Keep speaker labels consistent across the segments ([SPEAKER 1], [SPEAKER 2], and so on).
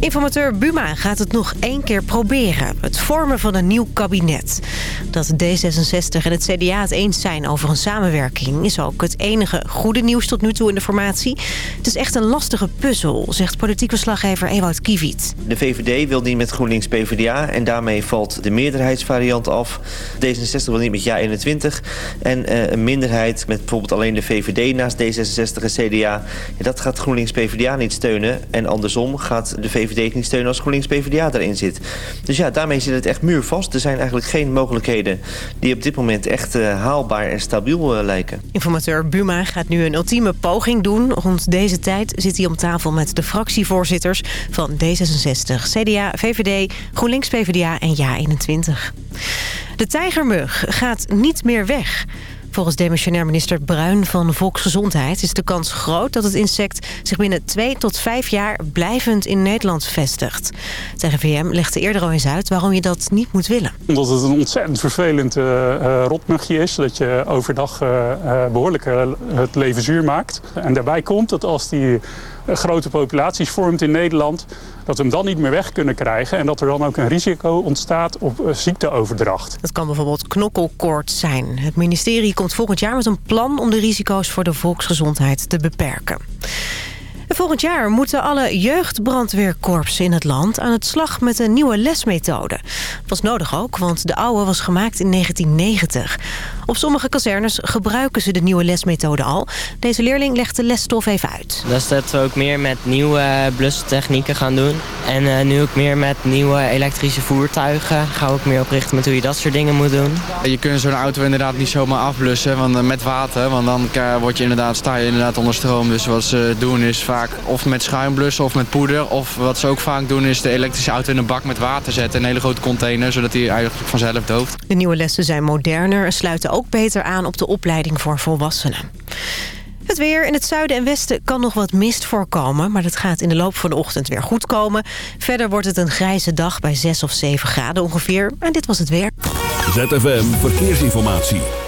[SPEAKER 1] Informateur Buma gaat het nog één keer proberen. Het vormen van een nieuw kabinet. Dat D66 en het CDA het eens zijn over een samenwerking... is ook het enige goede nieuws tot nu toe in de formatie. Het is echt een lastige puzzel, zegt politiek verslaggever Ewout Kiviet.
[SPEAKER 2] De VVD wil niet met GroenLinks PvdA... en daarmee valt de meerderheidsvariant af. D66 wil niet met JA21. En uh, een minderheid met bijvoorbeeld alleen de VVD naast D66 en CDA... Ja, dat gaat GroenLinks PvdA niet steunen. En andersom gaat de VVD VVD niet steunen als GroenLinks PvdA erin zit. Dus ja, daarmee zit het echt muurvast. Er zijn eigenlijk geen mogelijkheden die op dit moment echt uh, haalbaar en stabiel uh, lijken.
[SPEAKER 1] Informateur Buma gaat nu een ultieme poging doen. Rond deze tijd zit hij om tafel met de fractievoorzitters van D66, CDA, VVD, GroenLinks PvdA en JA21. De tijgermug gaat niet meer weg. Volgens demissionair minister Bruin van Volksgezondheid is de kans groot dat het insect zich binnen twee tot vijf jaar blijvend in Nederland vestigt. Het RIVM legde eerder al eens uit waarom je dat niet moet willen.
[SPEAKER 3] Omdat het een ontzettend vervelend uh, rotmugje is, dat je overdag uh, behoorlijk het leven zuur maakt. En daarbij komt dat als die grote populaties vormt in Nederland... dat we hem dan niet meer weg kunnen krijgen... en dat er dan ook een risico ontstaat op ziekteoverdracht.
[SPEAKER 1] Dat kan bijvoorbeeld knokkelkoorts zijn. Het ministerie komt volgend jaar met een plan om de risico's voor de volksgezondheid te beperken. Volgend jaar moeten alle jeugdbrandweerkorpsen in het land aan het slag met een nieuwe lesmethode. Dat was nodig ook, want de oude was gemaakt in 1990. Op sommige kazernes gebruiken ze de nieuwe lesmethode al. Deze leerling legt de lesstof even uit.
[SPEAKER 4] Dus dat we ook meer met nieuwe blustechnieken gaan doen. En uh, nu ook meer met nieuwe elektrische voertuigen. Gaan we ook meer oprichten met hoe je dat soort dingen moet doen.
[SPEAKER 5] Je kunt zo'n auto inderdaad niet zomaar afblussen want, uh, met water. Want dan word je inderdaad, sta je inderdaad onder stroom. Dus wat ze doen is vaak of met schuim blussen of met poeder. Of wat ze ook vaak doen is de elektrische auto in een bak met water zetten. Een hele grote container, zodat hij eigenlijk vanzelf dooft.
[SPEAKER 1] De nieuwe lessen zijn moderner en sluiten ook ook beter aan op de opleiding voor volwassenen. Het weer in het zuiden en westen kan nog wat mist voorkomen... maar dat gaat in de loop van de ochtend weer goed komen. Verder wordt het een grijze dag bij 6 of 7 graden ongeveer. En dit was het weer.
[SPEAKER 6] ZFM Verkeersinformatie.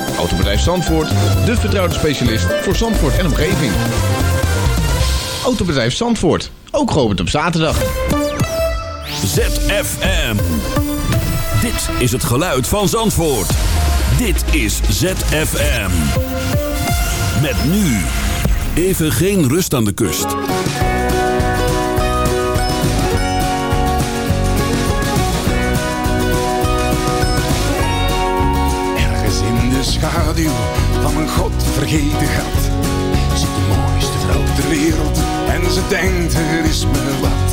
[SPEAKER 7] Autobedrijf Zandvoort, de vertrouwde specialist voor Zandvoort en omgeving. Autobedrijf Zandvoort, ook geopend op zaterdag.
[SPEAKER 6] ZFM. Dit is het geluid van Zandvoort. Dit is ZFM. Met nu. Even geen rust aan de kust.
[SPEAKER 8] Schaduw van een godvergeten gat... zit de mooiste vrouw ter wereld en ze denkt er is me wat...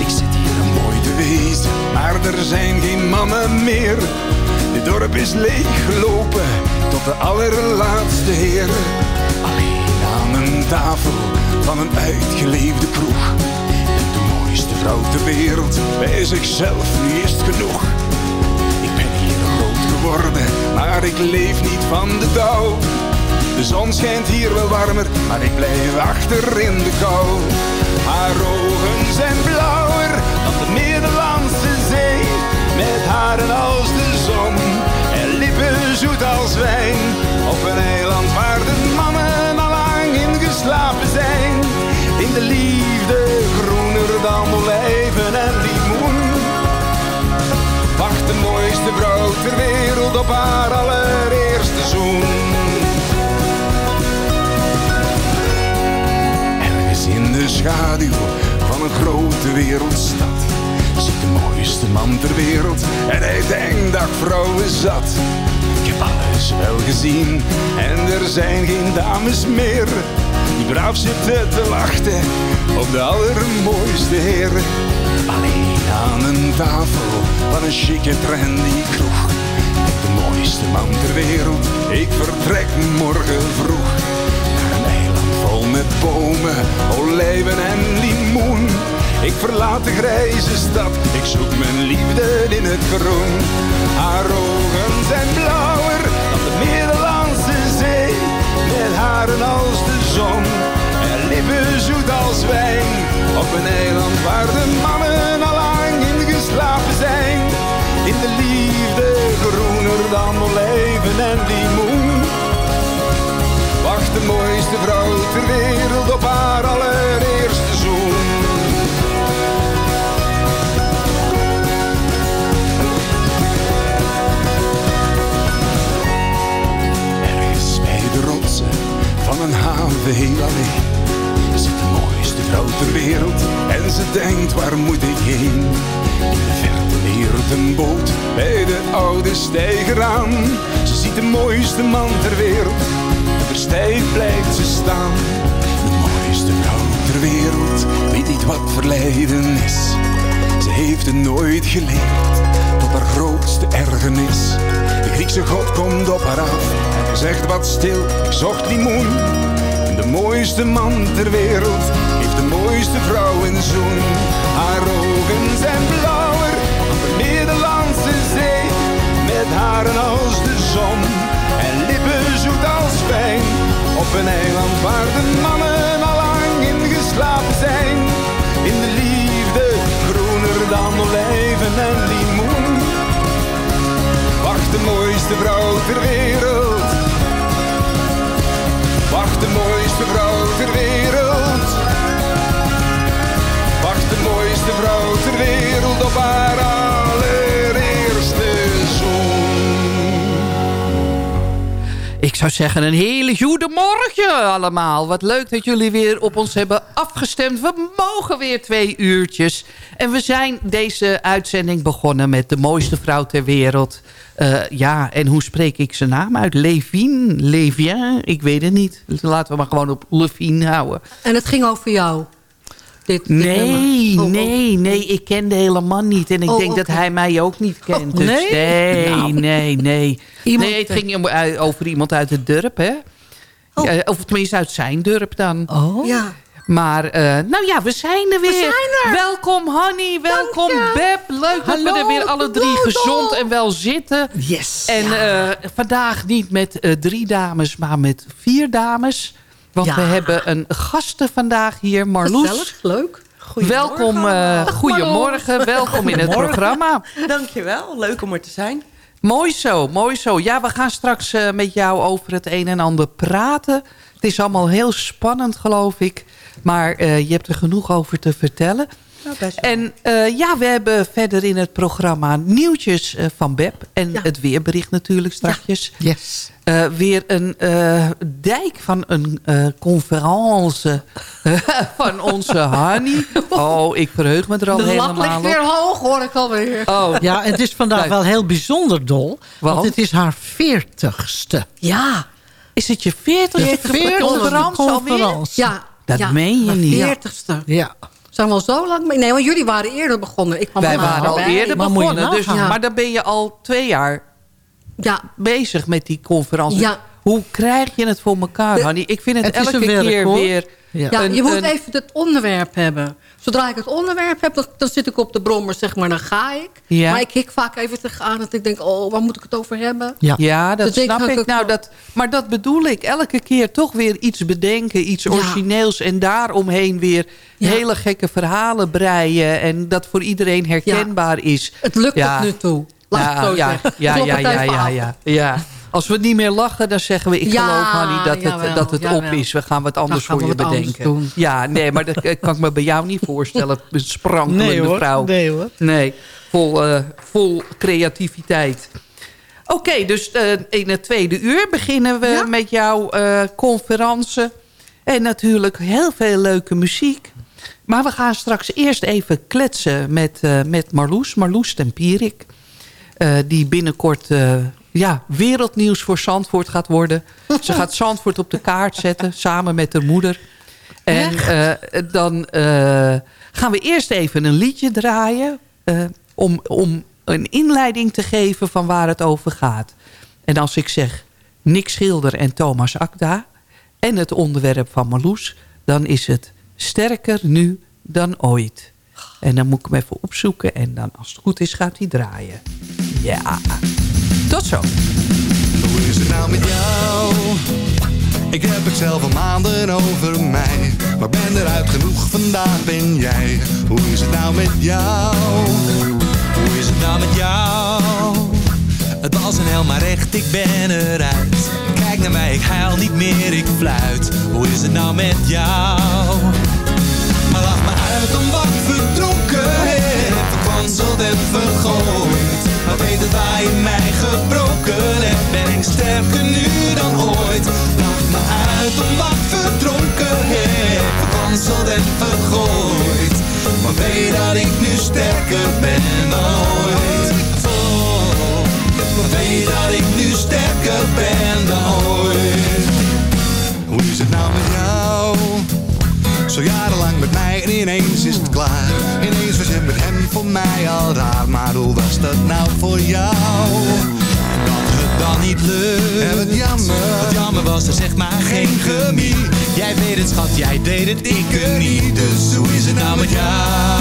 [SPEAKER 8] Ik zit hier een mooi te wezen, maar er zijn geen mannen meer. Dit dorp is leeggelopen tot de allerlaatste heer. Alleen aan een tafel van een uitgeleefde kroeg. De mooiste vrouw ter wereld, bij zichzelf, nu is het genoeg. Maar ik leef niet van de dauw. De zon schijnt hier wel warmer, maar ik blijf achter in de kou. Haar ogen zijn blauwer dan de Middellandse Zee. Met haren als de zon en lippen zoet als wijn. Op een eiland waar de mannen al lang ingeslapen zijn. In de liefde groener dan olijven en limoen. De mooiste vrouw ter wereld op haar allereerste zoen. in de schaduw van een grote wereldstad Zit de mooiste man ter wereld en hij denkt dat vrouw is zat. Ik heb alles wel gezien en er zijn geen dames meer. Die braaf zitten te wachten op de allermooiste heren Alleen aan een tafel van een chique trendy kroeg Met de mooiste man ter wereld, ik vertrek morgen vroeg vol met bomen, olijven en limoen. Ik verlaat de grijze stad, ik zoek mijn liefde in het groen. Haar ogen zijn blauwer dan de Middellandse Zee. Met haren als de zon en lippen zoet als wijn. Op een eiland waar de mannen geslapen zijn. In de liefde groener dan olijven en limoen. Wacht de mooiste vrouw ter wereld op haar allereerste zoen. Ergens bij de rotsen van een haven heel alleen zit de mooiste vrouw ter wereld ze denkt waar moet ik heen? In de verte leert een boot bij de oude steiger aan. Ze ziet de mooiste man ter wereld en verstijfd blijft ze staan. De mooiste vrouw ter wereld weet niet wat verleiden is. Ze heeft het nooit geleerd tot haar grootste ergernis. De Griekse god komt op haar af en zegt wat stil, zocht limoen. En de mooiste man ter wereld de mooiste vrouw een zoen. Haar ogen zijn blauwer dan de Middellandse Zee. Met haren als de zon en lippen zoet als wijn. Op een eiland waar de mannen al lang in geslapen zijn. In de liefde groener dan olijven en limoen. Wacht de mooiste vrouw ter wereld. Wacht de mooiste vrouw ter wereld. De mooiste vrouw ter wereld op haar allereerste zoen.
[SPEAKER 9] Ik zou zeggen een hele goede morgen allemaal. Wat leuk dat jullie weer op ons hebben afgestemd. We mogen weer twee uurtjes. En we zijn deze uitzending begonnen met de mooiste vrouw ter wereld. Eh, ja, en hoe spreek ik zijn naam uit? Levine? Levien? Ik weet het niet. Laten we maar gewoon op Levine houden.
[SPEAKER 10] En het ging over jou. Dit, dit
[SPEAKER 9] Nee,
[SPEAKER 10] nummer. Oh, oh.
[SPEAKER 9] nee, nee. Ik kende helemaal niet. En ik
[SPEAKER 10] Oh,
[SPEAKER 9] denk dat hij mij ook niet kent.
[SPEAKER 10] Oh,
[SPEAKER 9] dus
[SPEAKER 10] nee?
[SPEAKER 9] nee,
[SPEAKER 10] Nou.
[SPEAKER 9] nee, nee.
[SPEAKER 10] Iemand-
[SPEAKER 9] nee, het ging om- over iemand uit het dorp, hè?
[SPEAKER 10] Oh.
[SPEAKER 9] Ja, of tenminste uit zijn dorp dan.
[SPEAKER 10] Oh. Ja.
[SPEAKER 9] Maar, eh, nou ja, we zijn er weer.
[SPEAKER 10] zijn er.
[SPEAKER 9] Welkom Hanny, welkom Beb. Leuk dat we er weer alle drie gezond en wel zitten.
[SPEAKER 10] Yes.
[SPEAKER 9] En eh, vandaag niet met eh, drie dames, maar met vier dames. Want
[SPEAKER 10] Ja.
[SPEAKER 9] we hebben een gasten vandaag hier, Marloes.
[SPEAKER 10] Gezellig, leuk.
[SPEAKER 9] Welkom, eh goedemorgen, welkom in het programma.
[SPEAKER 11] Dankjewel, leuk om er te zijn.
[SPEAKER 9] Mooi zo, mooi zo. Ja, we gaan straks eh, met jou over het een en ander praten. Het is allemaal heel spannend, geloof ik. Maar eh, je hebt er genoeg over te vertellen.
[SPEAKER 11] Nou, best wel.
[SPEAKER 9] En eh, ja, we hebben verder in het programma nieuwtjes eh, van Beb. En
[SPEAKER 10] Ja.
[SPEAKER 9] het weerbericht natuurlijk straks.
[SPEAKER 10] Yes.
[SPEAKER 9] Eh, weer een eh, dijk van een eh conferentie van onze Hanny. Oh, ik verheug me er al
[SPEAKER 10] De lat
[SPEAKER 9] helemaal
[SPEAKER 10] ligt
[SPEAKER 9] op.
[SPEAKER 10] weer hoog, hoor ik alweer.
[SPEAKER 9] Oh,
[SPEAKER 12] Ja, het is vandaag wel heel bijzonder, Dol. Want,
[SPEAKER 9] Want?
[SPEAKER 12] het is haar veertigste.
[SPEAKER 10] Ja.
[SPEAKER 9] is het je veertigste
[SPEAKER 12] Veertigste
[SPEAKER 9] conferentie alweer?
[SPEAKER 10] Ja.
[SPEAKER 9] Dat
[SPEAKER 10] ja.
[SPEAKER 9] meen je niet.
[SPEAKER 10] Veertigste.
[SPEAKER 12] Ja.
[SPEAKER 10] Zijn we al zo lang mee? Nee, want jullie waren eerder begonnen. Ik kwam
[SPEAKER 9] Wij waren al
[SPEAKER 10] bij.
[SPEAKER 9] eerder
[SPEAKER 12] Maar
[SPEAKER 9] begonnen. Dus. Maar dan ben je al twee jaar
[SPEAKER 10] Ja.
[SPEAKER 9] bezig met die conferentie.
[SPEAKER 10] Ja.
[SPEAKER 9] Hoe krijg je het voor elkaar, Hanny? Ik vind het,
[SPEAKER 12] Het is
[SPEAKER 9] elke
[SPEAKER 12] werk,
[SPEAKER 9] keer
[SPEAKER 12] hoor.
[SPEAKER 9] weer...
[SPEAKER 12] Ja.
[SPEAKER 10] Ja,
[SPEAKER 9] een-
[SPEAKER 10] je moet
[SPEAKER 9] een-
[SPEAKER 10] even het onderwerp hebben. Zodra ik het onderwerp heb, dan, dan zit ik op de brommer, zeg maar, dan ga ik.
[SPEAKER 9] Ja.
[SPEAKER 10] Maar ik hik vaak even tegenaan dat ik denk, oh, waar moet ik het over hebben?
[SPEAKER 12] Ja.
[SPEAKER 9] Ja, dat
[SPEAKER 10] Dus ik
[SPEAKER 9] snap ik. Nou, dat, maar dat bedoel ik. Elke keer toch weer iets bedenken, iets
[SPEAKER 10] Ja.
[SPEAKER 9] origineels... en daaromheen weer
[SPEAKER 10] Ja.
[SPEAKER 9] hele gekke verhalen breien... en dat voor iedereen herkenbaar is.
[SPEAKER 10] Het lukt
[SPEAKER 9] Ja.
[SPEAKER 10] tot nu toe. Laat
[SPEAKER 9] ja,
[SPEAKER 10] het zo
[SPEAKER 9] ja,
[SPEAKER 10] zeggen.
[SPEAKER 9] ja, ja, ja. Als we niet meer lachen, dan zeggen we... ik
[SPEAKER 10] Ja,
[SPEAKER 9] geloof, Hanny, dat het, dat het op is. We gaan wat anders
[SPEAKER 10] gaan
[SPEAKER 9] voor je bedenken.
[SPEAKER 10] doen.
[SPEAKER 9] Ja, nee, maar dat kan ik me bij jou niet voorstellen. Een sprankelende
[SPEAKER 12] Nee hoor,
[SPEAKER 9] vrouw.
[SPEAKER 12] nee hoor.
[SPEAKER 9] Nee, vol, eh, vol creativiteit. Oké, dus eh, in het tweede uur beginnen we
[SPEAKER 10] Ja.
[SPEAKER 9] met jouw eh conferentie. En natuurlijk heel veel leuke muziek. Maar we gaan straks eerst even kletsen met, met Marloes. Marloes Tempierik. eh, die binnenkort ja, wereldnieuws voor Zandvoort gaat worden. Ze gaat Zandvoort op de kaart zetten, samen met haar moeder. En eh, dan eh, gaan we eerst even een liedje draaien... eh, om, om een inleiding te geven van waar het over gaat. En als ik zeg Nick Schilder en Thomas Akda... en het onderwerp van Marloes... dan is het Sterker nu dan ooit. En dan moet ik hem even opzoeken. En dan als het goed is gaat hij draaien. Ja. Tot zo.
[SPEAKER 13] Hoe is het nou met jou? Ik heb het zelf al maanden over mij. Maar ben eruit genoeg, vandaag ben jij. Hoe is het nou met jou?
[SPEAKER 14] Hoe is het nou met jou? Het was een hel, maar echt, ik ben eruit. Kijk naar mij, ik huil niet meer, ik fluit. Hoe is het nou met jou? Maar lach me uit om wat verdronken heb. Verkwanseld en vergooid. Maar weet het waar je mij gebroken hebt. Ben ik sterker nu dan ooit. Lach me uit om wat ik verdronken heb. Verkwanseld en vergooid. Maar weet dat ik nu sterker ben dan ooit. Oh, maar weet dat ik nu sterker ben dan ooit.
[SPEAKER 13] Hoe is het nou met jou? Zo jarenlang met mij en ineens is het met hem voor mij al raar. Maar hoe was dat nou voor jou?
[SPEAKER 14] Dat het dan niet lukt.
[SPEAKER 13] En wat jammer.
[SPEAKER 14] Wat jammer was er zeg maar geen chemie. Jij weet het schat, jij deed het, ik het niet. Dus hoe is het nou met jou?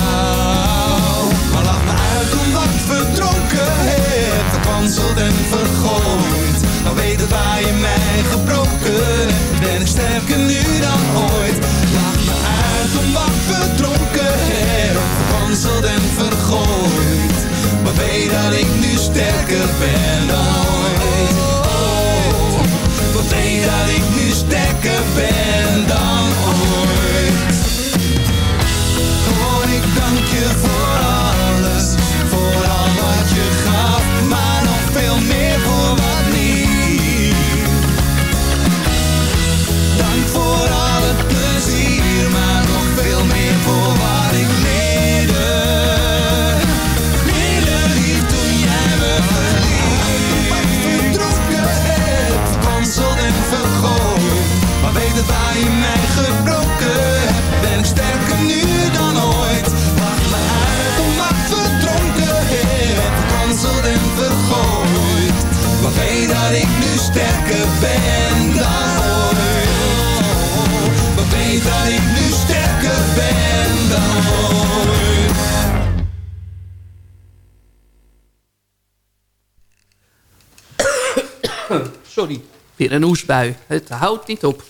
[SPEAKER 14] Ben dan ooit. Maar weet dat ik nu sterker ben dan ooit.
[SPEAKER 9] Sorry, weer een hoestbui. Het houdt niet op.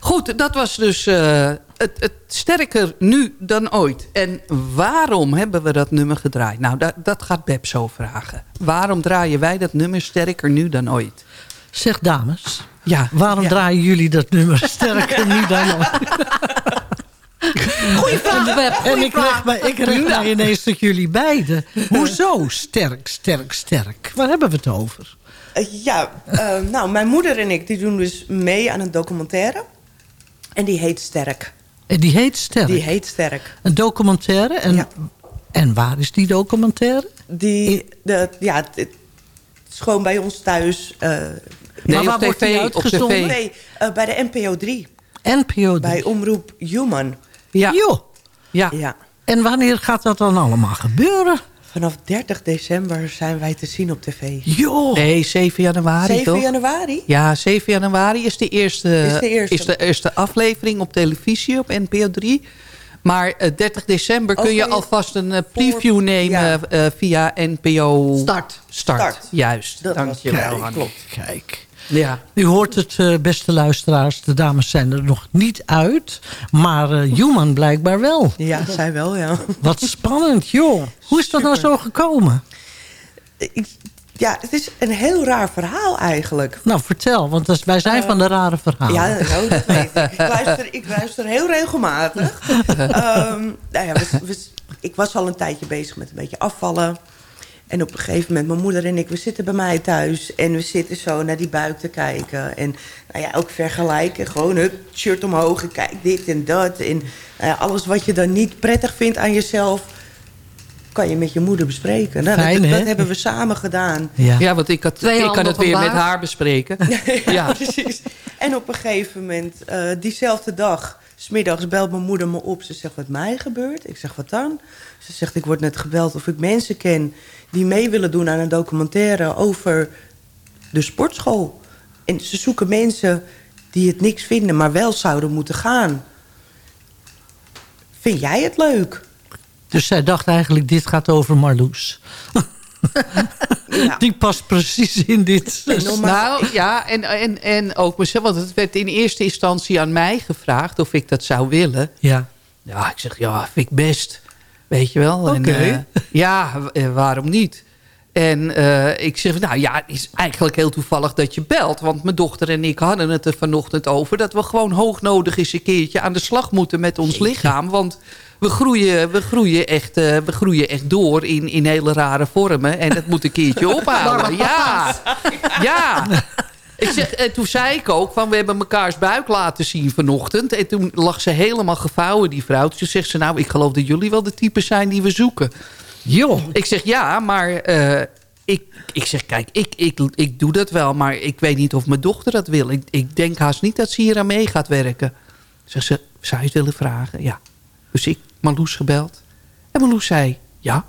[SPEAKER 9] Goed, dat was dus eh, het, sterker nu dan ooit. En waarom hebben we dat nummer gedraaid? Nou, dat, dat gaat Beb zo vragen. Waarom draaien wij dat nummer sterker nu dan ooit?
[SPEAKER 12] Zeg dames,
[SPEAKER 9] ja,
[SPEAKER 12] waarom
[SPEAKER 9] ja.
[SPEAKER 12] draaien jullie dat nummer sterker nu dan?
[SPEAKER 10] Goeie vraag.
[SPEAKER 12] En ik leg mij, ik leg mij ineens tot jullie beiden. Hoezo sterk, sterk, sterk? Waar hebben we het over?
[SPEAKER 11] Eh, ja, eh, nou, mijn moeder en ik die doen dus mee aan een documentaire. En die heet Sterk.
[SPEAKER 12] En die heet Sterk.
[SPEAKER 11] Die heet Sterk.
[SPEAKER 12] Een documentaire. En, en waar is die documentaire?
[SPEAKER 11] Die, de, ja, is gewoon bij ons thuis. eh,
[SPEAKER 9] Nee, Maar op wordt tv, op uitgezonden? tv.
[SPEAKER 11] Nee, eh, bij de NPO 3.
[SPEAKER 12] NPO 3.
[SPEAKER 11] Bij Omroep Human.
[SPEAKER 9] Ja.
[SPEAKER 12] Joh.
[SPEAKER 9] Ja.
[SPEAKER 11] ja.
[SPEAKER 12] En wanneer gaat dat dan allemaal gebeuren?
[SPEAKER 11] Vanaf 30 december zijn wij te zien op tv.
[SPEAKER 12] Joh.
[SPEAKER 9] Nee, 7 januari
[SPEAKER 11] 7
[SPEAKER 9] toch?
[SPEAKER 11] januari?
[SPEAKER 9] Ja, 7 januari is de eerste,
[SPEAKER 11] Is de eerste.
[SPEAKER 9] is de eerste aflevering op televisie op NPO 3. Maar eh, 30 december kun je alvast een eh, preview nemen
[SPEAKER 11] ja.
[SPEAKER 9] eh, via NPO...
[SPEAKER 10] Start.
[SPEAKER 9] Start,
[SPEAKER 11] Start.
[SPEAKER 9] juist.
[SPEAKER 11] Dat. Klopt.
[SPEAKER 12] Kijk.
[SPEAKER 9] Ja.
[SPEAKER 12] U hoort het, eh, beste luisteraars. De dames zijn er nog niet uit. Maar eh Human blijkbaar wel.
[SPEAKER 11] Ja, zij wel, ja.
[SPEAKER 12] Wat spannend, joh. Hoe is dat nou zo gekomen?
[SPEAKER 11] Ik- ja, het is een heel raar verhaal eigenlijk.
[SPEAKER 12] Nou, vertel. Want wij zijn van de rare verhalen.
[SPEAKER 11] Ja, nou, dat weet ik. Ik luister, ik luister heel regelmatig. Ehm, nou ja, we- we- ik was al een tijdje bezig met een beetje afvallen. En op een gegeven moment, mijn moeder en ik, we zitten bij mij thuis. En we zitten zo naar die buik te kijken. En nou ja, ook vergelijken. Gewoon het shirt omhoog en kijk dit en dat. En nou ja, alles wat je dan niet prettig vindt aan jezelf... kan je met je moeder bespreken. Nou,
[SPEAKER 12] Fijn,
[SPEAKER 11] dat, hebben we samen gedaan.
[SPEAKER 12] Ja.
[SPEAKER 9] Ja, want ik, had,
[SPEAKER 10] Twee
[SPEAKER 9] ik kan het weer met haar bespreken.
[SPEAKER 11] Ja,
[SPEAKER 9] Ja.
[SPEAKER 11] precies. En op een gegeven moment, eh, diezelfde dag, smiddags belt mijn moeder me op. Ze zegt, wat mij gebeurt? Ik zeg, wat dan? Ze zegt, ik word net gebeld of ik mensen ken... die mee willen doen aan een documentaire over de sportschool. En ze zoeken mensen die het niks vinden, maar wel zouden moeten gaan. vind jij het leuk?
[SPEAKER 12] Dus zij dacht eigenlijk, dit gaat over Marloes. Die past precies in dit.
[SPEAKER 9] Nou ja, en, en, en ook mezelf. Want het werd in eerste instantie aan mij gevraagd of ik dat zou willen.
[SPEAKER 12] Ja.
[SPEAKER 9] Ja, ik zeg ja, vind ik best. Weet je wel. En,
[SPEAKER 12] Oké.
[SPEAKER 9] eh, ja, eh, waarom niet? En eh, ik zeg, nou ja, het is eigenlijk heel toevallig dat je belt. Want mijn dochter en ik hadden het er vanochtend over... dat we gewoon hoognodig eens een keertje aan de slag moeten met ons lichaam. Want we groeien, we groeien, echt, eh, we groeien echt door in, in hele rare vormen. En dat moet een keertje ophouden. Ja, ja. Ik zeg, en toen zei ik ook, van we hebben mekaars buik laten zien vanochtend. En toen lag ze helemaal gevouwen, die vrouw. Toen zegt ze, nou, ik geloof dat jullie wel de types zijn die we zoeken.
[SPEAKER 12] Jo.
[SPEAKER 9] Ik zeg, ja, maar eh, ik, ik zeg, kijk, ik, ik, ik doe dat wel. Maar ik weet niet of mijn dochter dat wil. Ik, ik denk haast niet dat ze hier aan mee gaat werken. Zegt ze, zou je het willen vragen? Ja. Dus ik Marloes gebeld. En Marloes zei, ja.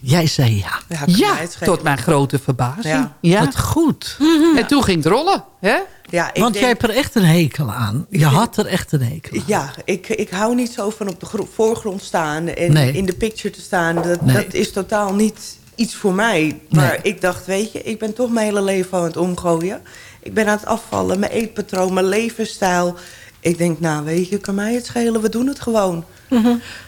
[SPEAKER 12] Jij zei ja.
[SPEAKER 11] Ja,
[SPEAKER 9] tot mijn grote verbazing.
[SPEAKER 11] Ja.
[SPEAKER 9] Ja.
[SPEAKER 12] Wat goed.
[SPEAKER 9] En toen ging het rollen. Hè?
[SPEAKER 11] Ja, ik
[SPEAKER 12] Want
[SPEAKER 11] denk-
[SPEAKER 12] jij hebt er echt een hekel aan. Je had er echt een hekel aan.
[SPEAKER 11] Ja, ik, ik hou niet zo van op de gro- voorgrond staan en
[SPEAKER 12] Nee.
[SPEAKER 11] in de picture te staan. Dat,
[SPEAKER 12] Nee.
[SPEAKER 11] dat is totaal niet iets voor mij. Maar
[SPEAKER 12] Nee.
[SPEAKER 11] ik dacht, weet je, ik ben toch mijn hele leven aan het omgooien. Ik ben aan het afvallen, mijn eetpatroon, mijn levensstijl. Ik denk, nou weet je, kan mij het schelen, we doen het gewoon.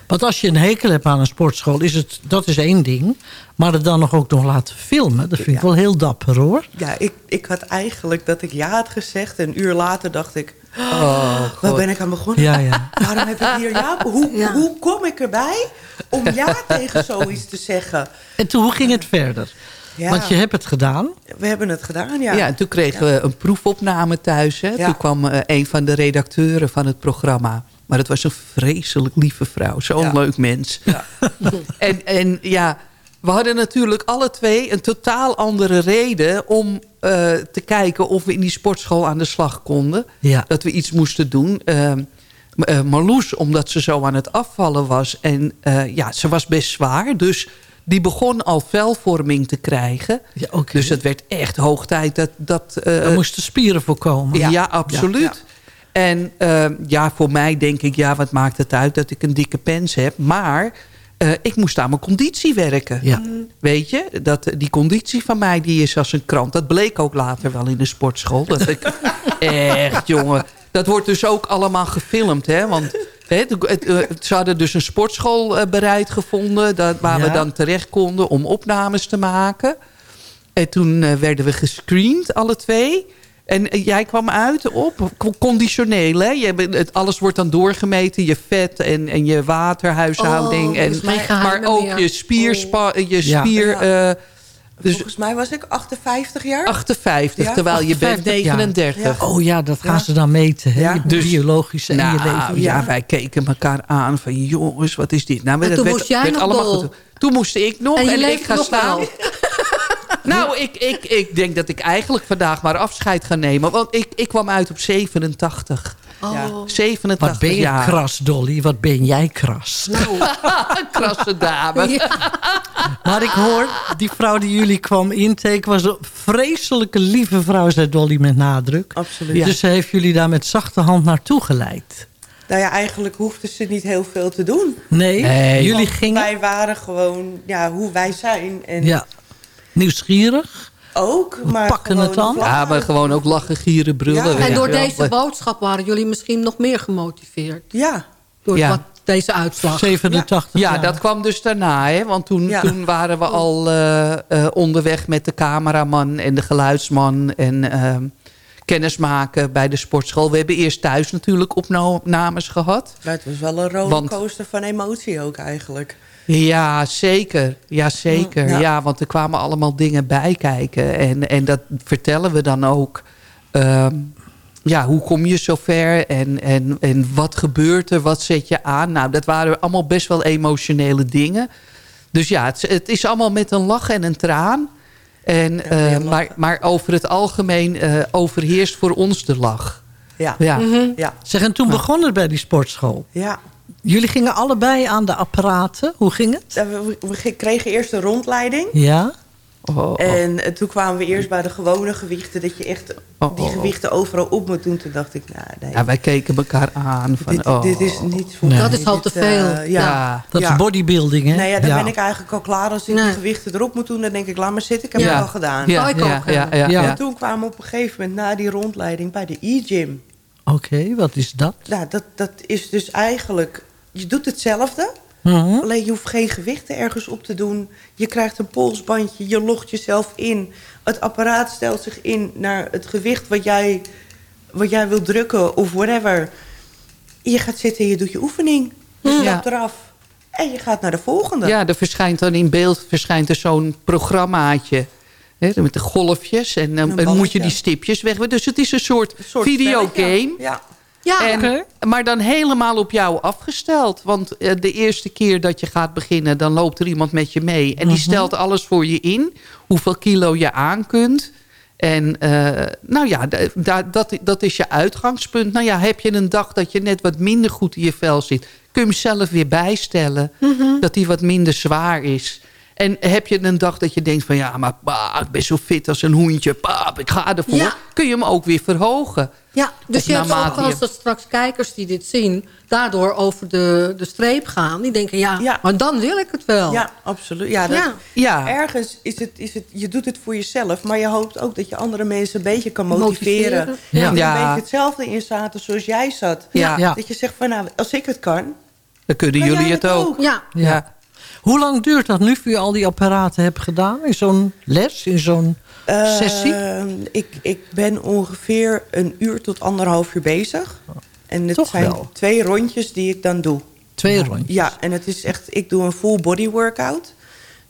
[SPEAKER 12] Want als je een hekel hebt aan een sportschool, is het, dat is één ding. Maar het dan nog ook nog laten filmen, dat vind ik wel heel dapper hoor.
[SPEAKER 11] Ja, ik, ik had eigenlijk dat ik ja had gezegd. En een uur later dacht ik,
[SPEAKER 9] Oh,
[SPEAKER 11] waar
[SPEAKER 9] God.
[SPEAKER 11] ben ik aan begonnen?
[SPEAKER 12] Ja, ja.
[SPEAKER 11] Waarom heb ik hier ja? Hoe, hoe kom ik erbij om ja tegen zoiets te zeggen?
[SPEAKER 12] En toen, hoe ging het verder?
[SPEAKER 11] Ja.
[SPEAKER 12] Want je hebt het gedaan.
[SPEAKER 11] We hebben het gedaan, ja.
[SPEAKER 9] Ja, en toen kregen we een proefopname thuis. Hè.
[SPEAKER 11] Ja.
[SPEAKER 9] Toen kwam eh, een van de redacteuren van het programma. Maar het was een vreselijk lieve vrouw. Zo'n
[SPEAKER 11] Ja.
[SPEAKER 9] leuk mens. en, en ja, we hadden natuurlijk alle twee een totaal andere reden... om eh, te kijken of we in die sportschool aan de slag konden.
[SPEAKER 12] Ja.
[SPEAKER 9] Dat we iets moesten doen. Eh, M- eh, Marloes, omdat ze zo aan het afvallen was. En eh, ja, ze was best zwaar. Dus die begon al velvorming te krijgen.
[SPEAKER 12] Ja.
[SPEAKER 9] Dus het werd echt hoog tijd dat... dat
[SPEAKER 12] Er moesten spieren voorkomen.
[SPEAKER 9] ja, absoluut. En eh, ja, voor mij denk ik, ja, wat maakt het uit dat ik een dikke pens heb. Maar eh, ik moest aan mijn conditie werken.
[SPEAKER 12] Ja.
[SPEAKER 9] Weet je, dat, die conditie van mij die is als een krant. Dat bleek ook later wel in de sportschool. Dat ik, echt, jongen. Dat wordt dus ook allemaal gefilmd, hè. Want het, het, eh, ze hadden dus een sportschool eh, bereid gevonden... Dat, waar
[SPEAKER 12] Ja.
[SPEAKER 9] we dan terecht konden om opnames te maken. En toen eh, werden we gescreend, alle twee. En jij kwam uit op co- conditioneel. Hè? Je, het, alles wordt dan doorgemeten. Je vet en, en je waterhuishouding.
[SPEAKER 10] Oh,
[SPEAKER 9] en, maar ook je spierspa, je
[SPEAKER 12] Ja.
[SPEAKER 9] spier...
[SPEAKER 11] Ja.
[SPEAKER 9] Dus
[SPEAKER 11] Volgens mij was ik 58 jaar.
[SPEAKER 9] 58,
[SPEAKER 11] Ja,
[SPEAKER 9] terwijl je bent
[SPEAKER 12] 58 jaar.
[SPEAKER 9] 39.
[SPEAKER 12] Oh ja, dat gaan
[SPEAKER 11] Ja.
[SPEAKER 12] ze dan meten. Hè?
[SPEAKER 11] Ja.
[SPEAKER 12] Je
[SPEAKER 9] Dus-
[SPEAKER 12] biologische en
[SPEAKER 9] Nou,
[SPEAKER 12] je leven.
[SPEAKER 9] ja, wij keken elkaar aan van jongens, wat is dit? Nou,
[SPEAKER 10] En toen
[SPEAKER 9] werd-
[SPEAKER 10] moest jij
[SPEAKER 9] werd
[SPEAKER 10] nog
[SPEAKER 9] allemaal goed. Toen moest ik nog
[SPEAKER 10] En
[SPEAKER 9] en,
[SPEAKER 10] je
[SPEAKER 9] ik
[SPEAKER 10] leeft
[SPEAKER 9] ga
[SPEAKER 10] nog
[SPEAKER 9] staan.
[SPEAKER 10] wel.
[SPEAKER 9] Nou, ik, ik, ik denk dat ik eigenlijk vandaag maar afscheid ga nemen. Want ik, ik kwam uit op 87.
[SPEAKER 10] Oh.
[SPEAKER 9] 87
[SPEAKER 12] Wat ben je
[SPEAKER 9] jaar.
[SPEAKER 12] kras, Dolly? Wat ben jij kras?
[SPEAKER 9] Een krasse dame.
[SPEAKER 12] Maar ik hoor, die vrouw die jullie kwam intake... was een vreselijke lieve vrouw, zei Dolly met nadruk.
[SPEAKER 11] Absoluut.
[SPEAKER 12] Dus ze heeft jullie daar met zachte hand naartoe geleid.
[SPEAKER 11] Nou ja, eigenlijk hoefden ze niet heel veel te doen.
[SPEAKER 12] Nee,
[SPEAKER 9] Nee.
[SPEAKER 12] jullie gingen...
[SPEAKER 11] Wij waren gewoon ja, hoe wij zijn. En
[SPEAKER 12] Ja, nieuwsgierig.
[SPEAKER 11] Ook, maar
[SPEAKER 12] pakken
[SPEAKER 11] gewoon
[SPEAKER 12] het dan?
[SPEAKER 9] Ja, maar gewoon ook lachen, gieren, brullen.
[SPEAKER 11] Ja.
[SPEAKER 10] En door deze boodschap waren jullie misschien nog meer gemotiveerd.
[SPEAKER 11] Ja,
[SPEAKER 10] Door
[SPEAKER 9] Ja.
[SPEAKER 10] wat, deze uitslag.
[SPEAKER 12] 87
[SPEAKER 9] Ja, dat kwam dus daarna. Hè? Want toen,
[SPEAKER 11] Ja.
[SPEAKER 9] toen waren we al eh, eh, onderweg met de cameraman en de geluidsman. En ehm kennismaken bij de sportschool. We hebben eerst thuis natuurlijk opnames gehad.
[SPEAKER 11] het was wel een rollercoaster van emotie ook eigenlijk.
[SPEAKER 9] Ja, zeker. Ja, zeker.
[SPEAKER 11] Ja.
[SPEAKER 9] Ja. want er kwamen allemaal dingen bij kijken. En, en dat vertellen we dan ook. Ehm, ja, hoe kom je zover? En, en, en wat gebeurt er? Wat zet je aan? Nou, dat waren allemaal best wel emotionele dingen. Dus ja, het, het is allemaal met een lach en een traan. En, eh, maar, maar over het algemeen eh, overheerst voor ons de lach.
[SPEAKER 11] Ja.
[SPEAKER 9] Ja.
[SPEAKER 11] Ja.
[SPEAKER 12] Zeg, en toen begon het bij die sportschool.
[SPEAKER 11] Ja.
[SPEAKER 12] Jullie gingen allebei aan de apparaten. Hoe ging het?
[SPEAKER 11] We, we kregen eerst een rondleiding.
[SPEAKER 12] Ja?
[SPEAKER 9] Oh, oh.
[SPEAKER 11] En eh, toen kwamen we eerst bij de gewone gewichten... dat je echt
[SPEAKER 9] Oh,
[SPEAKER 11] die
[SPEAKER 9] oh,
[SPEAKER 11] gewichten overal op moet doen. Toen dacht ik, nou nee.
[SPEAKER 9] Ja, wij keken elkaar aan. Van,
[SPEAKER 11] dit,
[SPEAKER 9] oh.
[SPEAKER 11] dit is niet voor
[SPEAKER 12] Nee.
[SPEAKER 11] mij.
[SPEAKER 10] Dat is al te veel.
[SPEAKER 11] eh, ja.
[SPEAKER 9] Ja.
[SPEAKER 12] Dat
[SPEAKER 11] Ja.
[SPEAKER 12] is bodybuilding, hè?
[SPEAKER 11] Nou ja, dan
[SPEAKER 12] Ja.
[SPEAKER 11] ben ik eigenlijk al klaar als ik
[SPEAKER 10] Nee.
[SPEAKER 11] die gewichten erop moet doen. Dan denk ik, laat maar zitten, ik heb
[SPEAKER 9] Ja.
[SPEAKER 11] het al gedaan.
[SPEAKER 9] Ja,
[SPEAKER 10] ik ook
[SPEAKER 9] ja,
[SPEAKER 10] hebben.
[SPEAKER 9] ja,
[SPEAKER 12] Ja.
[SPEAKER 9] ja.
[SPEAKER 11] En toen kwamen we op een gegeven moment na die rondleiding bij de e-gym.
[SPEAKER 12] Oké, wat is dat?
[SPEAKER 11] Nou, dat, dat is dus eigenlijk... Je doet hetzelfde,
[SPEAKER 12] Mhm.
[SPEAKER 11] alleen je hoeft geen gewichten ergens op te doen. Je krijgt een polsbandje, je logt jezelf in. Het apparaat stelt zich in naar het gewicht wat jij, wat jij wil drukken of whatever. Je gaat zitten en je doet je oefening. Je
[SPEAKER 9] Ja.
[SPEAKER 11] stapt eraf. En je gaat naar de volgende.
[SPEAKER 9] Ja, er verschijnt dan in beeld verschijnt er zo'n programmaatje. Hè, met de golfjes. En dan
[SPEAKER 11] Een
[SPEAKER 9] dan moet je die stipjes weg. Dus het is een soort,
[SPEAKER 11] Een soort
[SPEAKER 9] videogame.
[SPEAKER 11] Ja.
[SPEAKER 10] Ja,
[SPEAKER 9] En, Maar dan helemaal op jou afgesteld. Want eh, de eerste keer dat je gaat beginnen... dan loopt er iemand met je mee. En die
[SPEAKER 11] Mhm.
[SPEAKER 9] stelt alles voor je in. Hoeveel kilo je aan kunt. En eh, nou ja, da- da- dat, dat is je uitgangspunt. Nou ja, heb je een dag dat je net wat minder goed in je vel zit... kun je hem zelf weer bijstellen.
[SPEAKER 11] Mhm.
[SPEAKER 9] Dat hij wat minder zwaar is. En heb je een dag dat je denkt van... ja, maar pa, ik ben zo fit als een hoentje. Pa, ik ga ervoor.
[SPEAKER 10] Ja.
[SPEAKER 9] Kun je hem ook weer verhogen.
[SPEAKER 10] Ja, dus
[SPEAKER 9] Of
[SPEAKER 10] je hebt ook
[SPEAKER 9] je-
[SPEAKER 10] dat straks kijkers die dit zien... daardoor over de, de streep gaan. Die denken, ja,
[SPEAKER 11] Ja.
[SPEAKER 10] maar dan wil ik het wel.
[SPEAKER 11] Ja, absoluut. Ja, dat,
[SPEAKER 10] Ja.
[SPEAKER 9] Ja.
[SPEAKER 11] Ergens is het, is het, je doet het voor jezelf, maar je hoopt ook dat je andere mensen een beetje kan motiveren.
[SPEAKER 10] Motiveren.
[SPEAKER 11] Ja. Een beetje hetzelfde in zaten zoals jij zat.
[SPEAKER 9] Ja.
[SPEAKER 12] Ja.
[SPEAKER 11] Dat je zegt van nou, als ik het kan,
[SPEAKER 9] Dan kunnen jullie het ook.
[SPEAKER 10] Ja,
[SPEAKER 9] Ja.
[SPEAKER 12] Hoe lang duurt dat nu voor je al die apparaten hebt gedaan? In zo'n les, in zo'n
[SPEAKER 11] Eh,
[SPEAKER 12] sessie?
[SPEAKER 11] ik, ik ben ongeveer een uur tot anderhalf uur bezig. En het
[SPEAKER 12] Toch
[SPEAKER 11] zijn
[SPEAKER 12] wel.
[SPEAKER 11] twee rondjes die ik dan doe.
[SPEAKER 12] Twee rondjes.
[SPEAKER 11] Ja, en het is echt, ik doe een full body workout.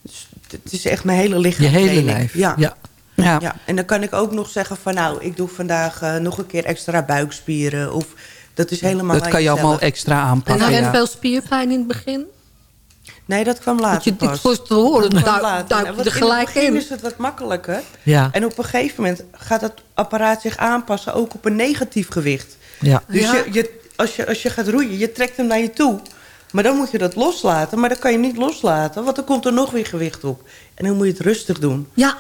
[SPEAKER 11] Dus het is echt mijn hele lichaam.
[SPEAKER 12] Je hele lijf.
[SPEAKER 11] Ja.
[SPEAKER 12] ja.
[SPEAKER 9] Ja.
[SPEAKER 11] Ja, en dan kan ik ook nog zeggen van nou, ik doe vandaag eh, nog een keer extra buikspieren. Of dat is helemaal
[SPEAKER 9] Dat kan je
[SPEAKER 11] jezelf.
[SPEAKER 9] allemaal extra
[SPEAKER 10] en
[SPEAKER 9] aanpakken.
[SPEAKER 10] had je
[SPEAKER 9] ja.
[SPEAKER 10] veel spierpijn in het begin?
[SPEAKER 11] Nee, dat kwam later
[SPEAKER 10] Want je, dit
[SPEAKER 11] pas.
[SPEAKER 10] voor te horen,
[SPEAKER 11] Dat later.
[SPEAKER 10] je
[SPEAKER 11] wat
[SPEAKER 10] er
[SPEAKER 11] in
[SPEAKER 10] gelijk
[SPEAKER 11] het begin
[SPEAKER 10] in.
[SPEAKER 11] is het wat makkelijker.
[SPEAKER 12] Ja.
[SPEAKER 11] En op een gegeven moment gaat het apparaat zich aanpassen ook op een negatief gewicht.
[SPEAKER 12] Ja.
[SPEAKER 11] Dus
[SPEAKER 10] Ja.
[SPEAKER 11] je, je, als, je, als je gaat roeien, je trekt hem naar je toe. Maar dan moet je dat loslaten. Maar dan kan je niet loslaten, want dan komt er nog weer gewicht op. En dan moet je het rustig doen.
[SPEAKER 10] Ja,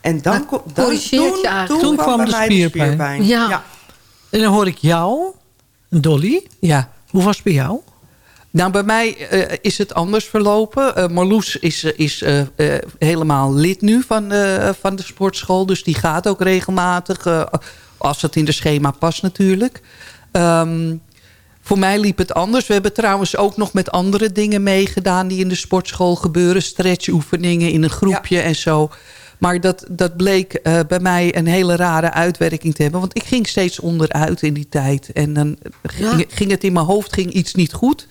[SPEAKER 11] En dan, ko- dan
[SPEAKER 10] corrigeert
[SPEAKER 11] toen, toen
[SPEAKER 12] Toen
[SPEAKER 11] kwam,
[SPEAKER 12] de spierpijn.
[SPEAKER 10] Ja.
[SPEAKER 12] En dan hoor ik jou, Dolly.
[SPEAKER 9] Ja.
[SPEAKER 12] Hoe was het bij jou?
[SPEAKER 9] Nou, bij mij eh, is het anders verlopen. Eh, Marloes is, eh, is helemaal lid nu van, van de sportschool. Dus die gaat ook regelmatig. als het in de schema past natuurlijk. Ehm, voor mij liep het anders. We hebben trouwens ook nog met andere dingen meegedaan... die in de sportschool gebeuren. Stretchoefeningen in een groepje en zo. Maar dat, dat bleek bij mij een hele rare uitwerking te hebben. Want ik ging steeds onderuit in die tijd. En dan ging, ging het in mijn hoofd ging iets niet goed.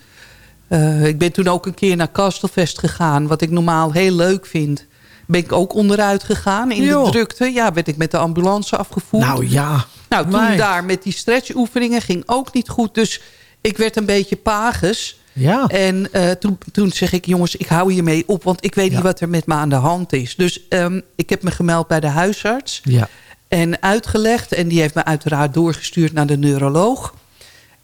[SPEAKER 9] Eh, ik ben toen ook een keer naar Castelvest gegaan. Wat ik normaal heel leuk vind. Ben ik ook onderuit gegaan in de drukte. Ja, werd ik met de ambulance afgevoerd.
[SPEAKER 12] Nou ja.
[SPEAKER 9] Nou, toen daar met die stretchoefeningen ging ook niet goed. Dus ik werd een beetje pages.
[SPEAKER 12] Ja.
[SPEAKER 9] En eh, toen, toen zeg ik, jongens, ik hou hiermee op. Want ik weet
[SPEAKER 12] Ja.
[SPEAKER 9] niet wat er met me aan de hand is. Dus ehm, ik heb me gemeld bij de huisarts.
[SPEAKER 12] Ja.
[SPEAKER 9] En uitgelegd. En die heeft me uiteraard doorgestuurd naar de neuroloog.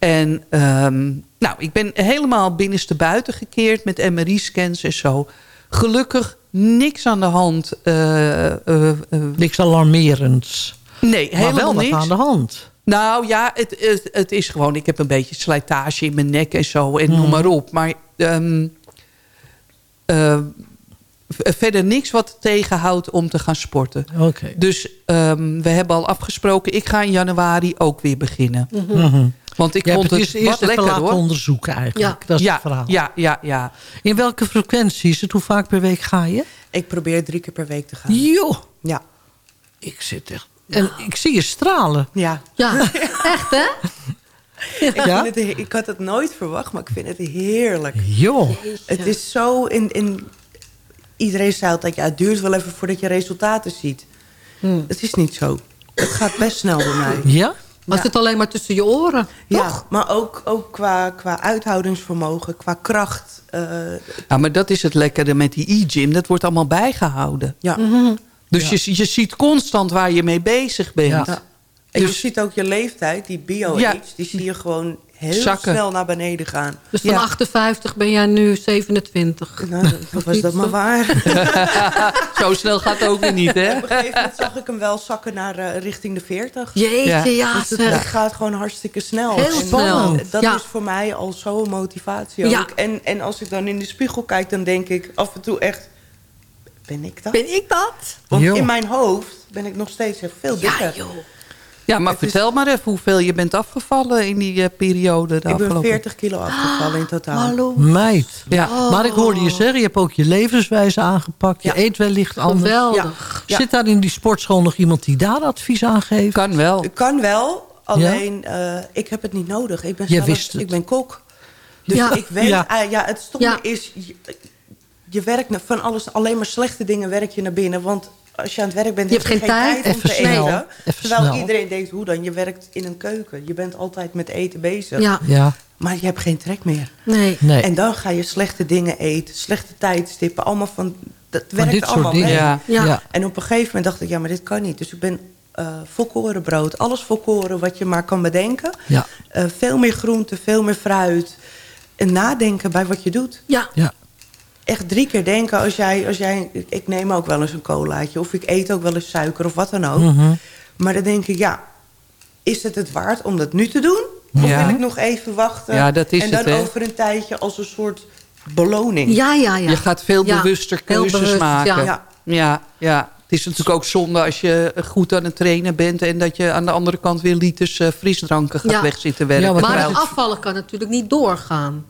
[SPEAKER 9] En ehm, nou, ik ben helemaal binnenste buiten gekeerd met MRI-scans en zo. Gelukkig niks aan de hand. eh, eh, eh,
[SPEAKER 12] Niks alarmerends.
[SPEAKER 9] nee,
[SPEAKER 12] Maar
[SPEAKER 9] helemaal
[SPEAKER 12] wel wat
[SPEAKER 9] niks.
[SPEAKER 12] aan de hand.
[SPEAKER 9] Nou ja, het, het, het is gewoon... Ik heb een beetje slijtage in mijn nek en zo. En noem
[SPEAKER 12] Mhm.
[SPEAKER 9] maar op. Maar ehm, eh, verder niks wat tegenhoudt om te gaan sporten.
[SPEAKER 12] Oké.
[SPEAKER 9] Dus ehm, we hebben al afgesproken... ik ga in januari ook weer beginnen.
[SPEAKER 12] Mhm.
[SPEAKER 9] Want ik vond
[SPEAKER 12] het
[SPEAKER 9] het,
[SPEAKER 12] eerst,
[SPEAKER 9] lekker
[SPEAKER 12] laten
[SPEAKER 9] hoor.
[SPEAKER 12] onderzoeken eigenlijk. Dat is
[SPEAKER 9] ja,
[SPEAKER 12] het verhaal.
[SPEAKER 9] ja, ja, ja.
[SPEAKER 12] In welke frequentie is het? Hoe vaak per week ga je?
[SPEAKER 11] Ik probeer drie keer per week te gaan.
[SPEAKER 12] Joh,
[SPEAKER 11] Ja.
[SPEAKER 12] ik zit echt... En ik zie je stralen.
[SPEAKER 11] Ja.
[SPEAKER 10] Ja, echt hè?
[SPEAKER 11] Ik,
[SPEAKER 12] Ja?
[SPEAKER 11] vind het, he- ik had het nooit verwacht, maar ik vind het heerlijk.
[SPEAKER 12] Joh.
[SPEAKER 11] Het is zo... In, in, iedereen zei altijd, ja, het duurt wel even voordat je resultaten ziet. Het is niet zo. Het gaat best snel bij mij.
[SPEAKER 12] Ja?
[SPEAKER 10] Maar het zit alleen maar tussen je oren.
[SPEAKER 11] Ja, maar ook, ook qua, qua uithoudingsvermogen, qua kracht. eh,
[SPEAKER 9] Ja, maar dat is het lekkere met die e-gym. Dat wordt allemaal bijgehouden.
[SPEAKER 11] ja.
[SPEAKER 9] Dus je, je ziet constant waar je mee bezig bent.
[SPEAKER 12] Ja.
[SPEAKER 11] Ja. En je
[SPEAKER 9] Dus-
[SPEAKER 11] ziet ook je leeftijd, die bio-age,
[SPEAKER 9] Ja.
[SPEAKER 11] die zie je gewoon heel
[SPEAKER 9] Zakken.
[SPEAKER 11] snel naar beneden gaan.
[SPEAKER 10] Dus van 58 ben jij nu 27.
[SPEAKER 11] Nou, dat was dat maar waar.
[SPEAKER 9] Zo snel gaat het ook weer niet, hè?
[SPEAKER 11] Op een gegeven moment zag ik hem wel zakken naar eh, richting de 40.
[SPEAKER 10] Jeetje, ja,
[SPEAKER 11] Dus het, gaat gewoon hartstikke snel.
[SPEAKER 10] Heel
[SPEAKER 11] En,
[SPEAKER 10] snel.
[SPEAKER 11] eh, dat
[SPEAKER 10] Ja.
[SPEAKER 11] is voor mij al zo'n motivatie
[SPEAKER 10] Ja.
[SPEAKER 11] ook. En, en als ik dan in de spiegel kijk, dan denk ik af en toe echt... Ben ik dat?
[SPEAKER 10] Ben ik dat?
[SPEAKER 11] Want
[SPEAKER 9] Jo.
[SPEAKER 11] in mijn hoofd ben ik nog steeds echt veel dikker.
[SPEAKER 9] Ja, maar vertel maar even hoeveel je bent afgevallen in die eh, periode. De
[SPEAKER 11] Ik ben
[SPEAKER 9] afgelopen...
[SPEAKER 11] 40 kilo afgevallen in totaal.
[SPEAKER 12] Meid.
[SPEAKER 9] Ja.
[SPEAKER 12] Maar ik hoorde je zeggen, je hebt ook je levenswijze aangepakt. Je eet wellicht anders.
[SPEAKER 10] Geweldig.
[SPEAKER 11] Ja.
[SPEAKER 12] Zit daar in die sportschool nog iemand die daar advies aan geeft?
[SPEAKER 9] Kan wel.
[SPEAKER 11] Kan wel, alleen eh, ik heb het niet nodig. Ik ben, zelf,
[SPEAKER 12] wist het.
[SPEAKER 11] ik ben kok. Dus
[SPEAKER 10] Ja.
[SPEAKER 11] ik weet,
[SPEAKER 12] Ja.
[SPEAKER 11] ja. ja, het stomme
[SPEAKER 10] Ja.
[SPEAKER 11] is, je, je werkt van alles, alleen maar slechte dingen werk je naar binnen. Want als je aan het werk bent,
[SPEAKER 10] Je
[SPEAKER 11] heb je
[SPEAKER 10] hebt
[SPEAKER 11] geen
[SPEAKER 10] geen
[SPEAKER 11] tijd,
[SPEAKER 10] tijd.
[SPEAKER 11] om
[SPEAKER 12] Even
[SPEAKER 11] te
[SPEAKER 12] snel.
[SPEAKER 11] eten.
[SPEAKER 12] Even
[SPEAKER 11] Terwijl
[SPEAKER 12] snel.
[SPEAKER 11] iedereen denkt, hoe dan? Je werkt in een keuken. Je bent altijd met eten bezig.
[SPEAKER 10] Ja.
[SPEAKER 12] Ja,
[SPEAKER 11] Maar je hebt geen trek meer.
[SPEAKER 10] Nee.
[SPEAKER 12] nee.
[SPEAKER 11] En dan ga je slechte dingen eten, slechte tijdstippen, allemaal van... Dat werkt allemaal mee.
[SPEAKER 9] Ja.
[SPEAKER 10] Ja.
[SPEAKER 12] Ja.
[SPEAKER 11] En op een gegeven moment dacht ik, ja, maar dit kan niet. Dus ik ben eh volkorenbrood, alles volkoren wat je maar kan bedenken.
[SPEAKER 12] Ja.
[SPEAKER 11] Eh, veel meer groente, veel meer fruit. En nadenken bij wat je doet.
[SPEAKER 10] Ja.
[SPEAKER 12] Ja.
[SPEAKER 11] Echt drie keer denken als jij, als jij... Ik neem ook wel eens een colaatje of ik eet ook wel eens suiker of wat dan ook.
[SPEAKER 12] Mhm.
[SPEAKER 11] Maar dan denk ik, ja, is het het waard om dat nu te doen? Of
[SPEAKER 9] Ja.
[SPEAKER 11] wil ik nog even wachten?
[SPEAKER 9] Ja, dat is
[SPEAKER 11] en dan
[SPEAKER 9] het,
[SPEAKER 11] over een tijdje als een soort beloning.
[SPEAKER 10] Ja, ja, ja.
[SPEAKER 9] Je gaat veel
[SPEAKER 10] Ja.
[SPEAKER 9] bewuster
[SPEAKER 10] Heel
[SPEAKER 9] keuzes
[SPEAKER 10] bewust,
[SPEAKER 9] maken.
[SPEAKER 10] ja.
[SPEAKER 11] Ja.
[SPEAKER 9] Ja, ja. Het is natuurlijk ook zonde als je goed aan het trainen bent... en dat je aan de andere kant weer liters eh, frisdranken gaat
[SPEAKER 10] Ja.
[SPEAKER 9] wegzitten werken.
[SPEAKER 12] Ja, maar
[SPEAKER 10] het afvallen kan natuurlijk niet doorgaan.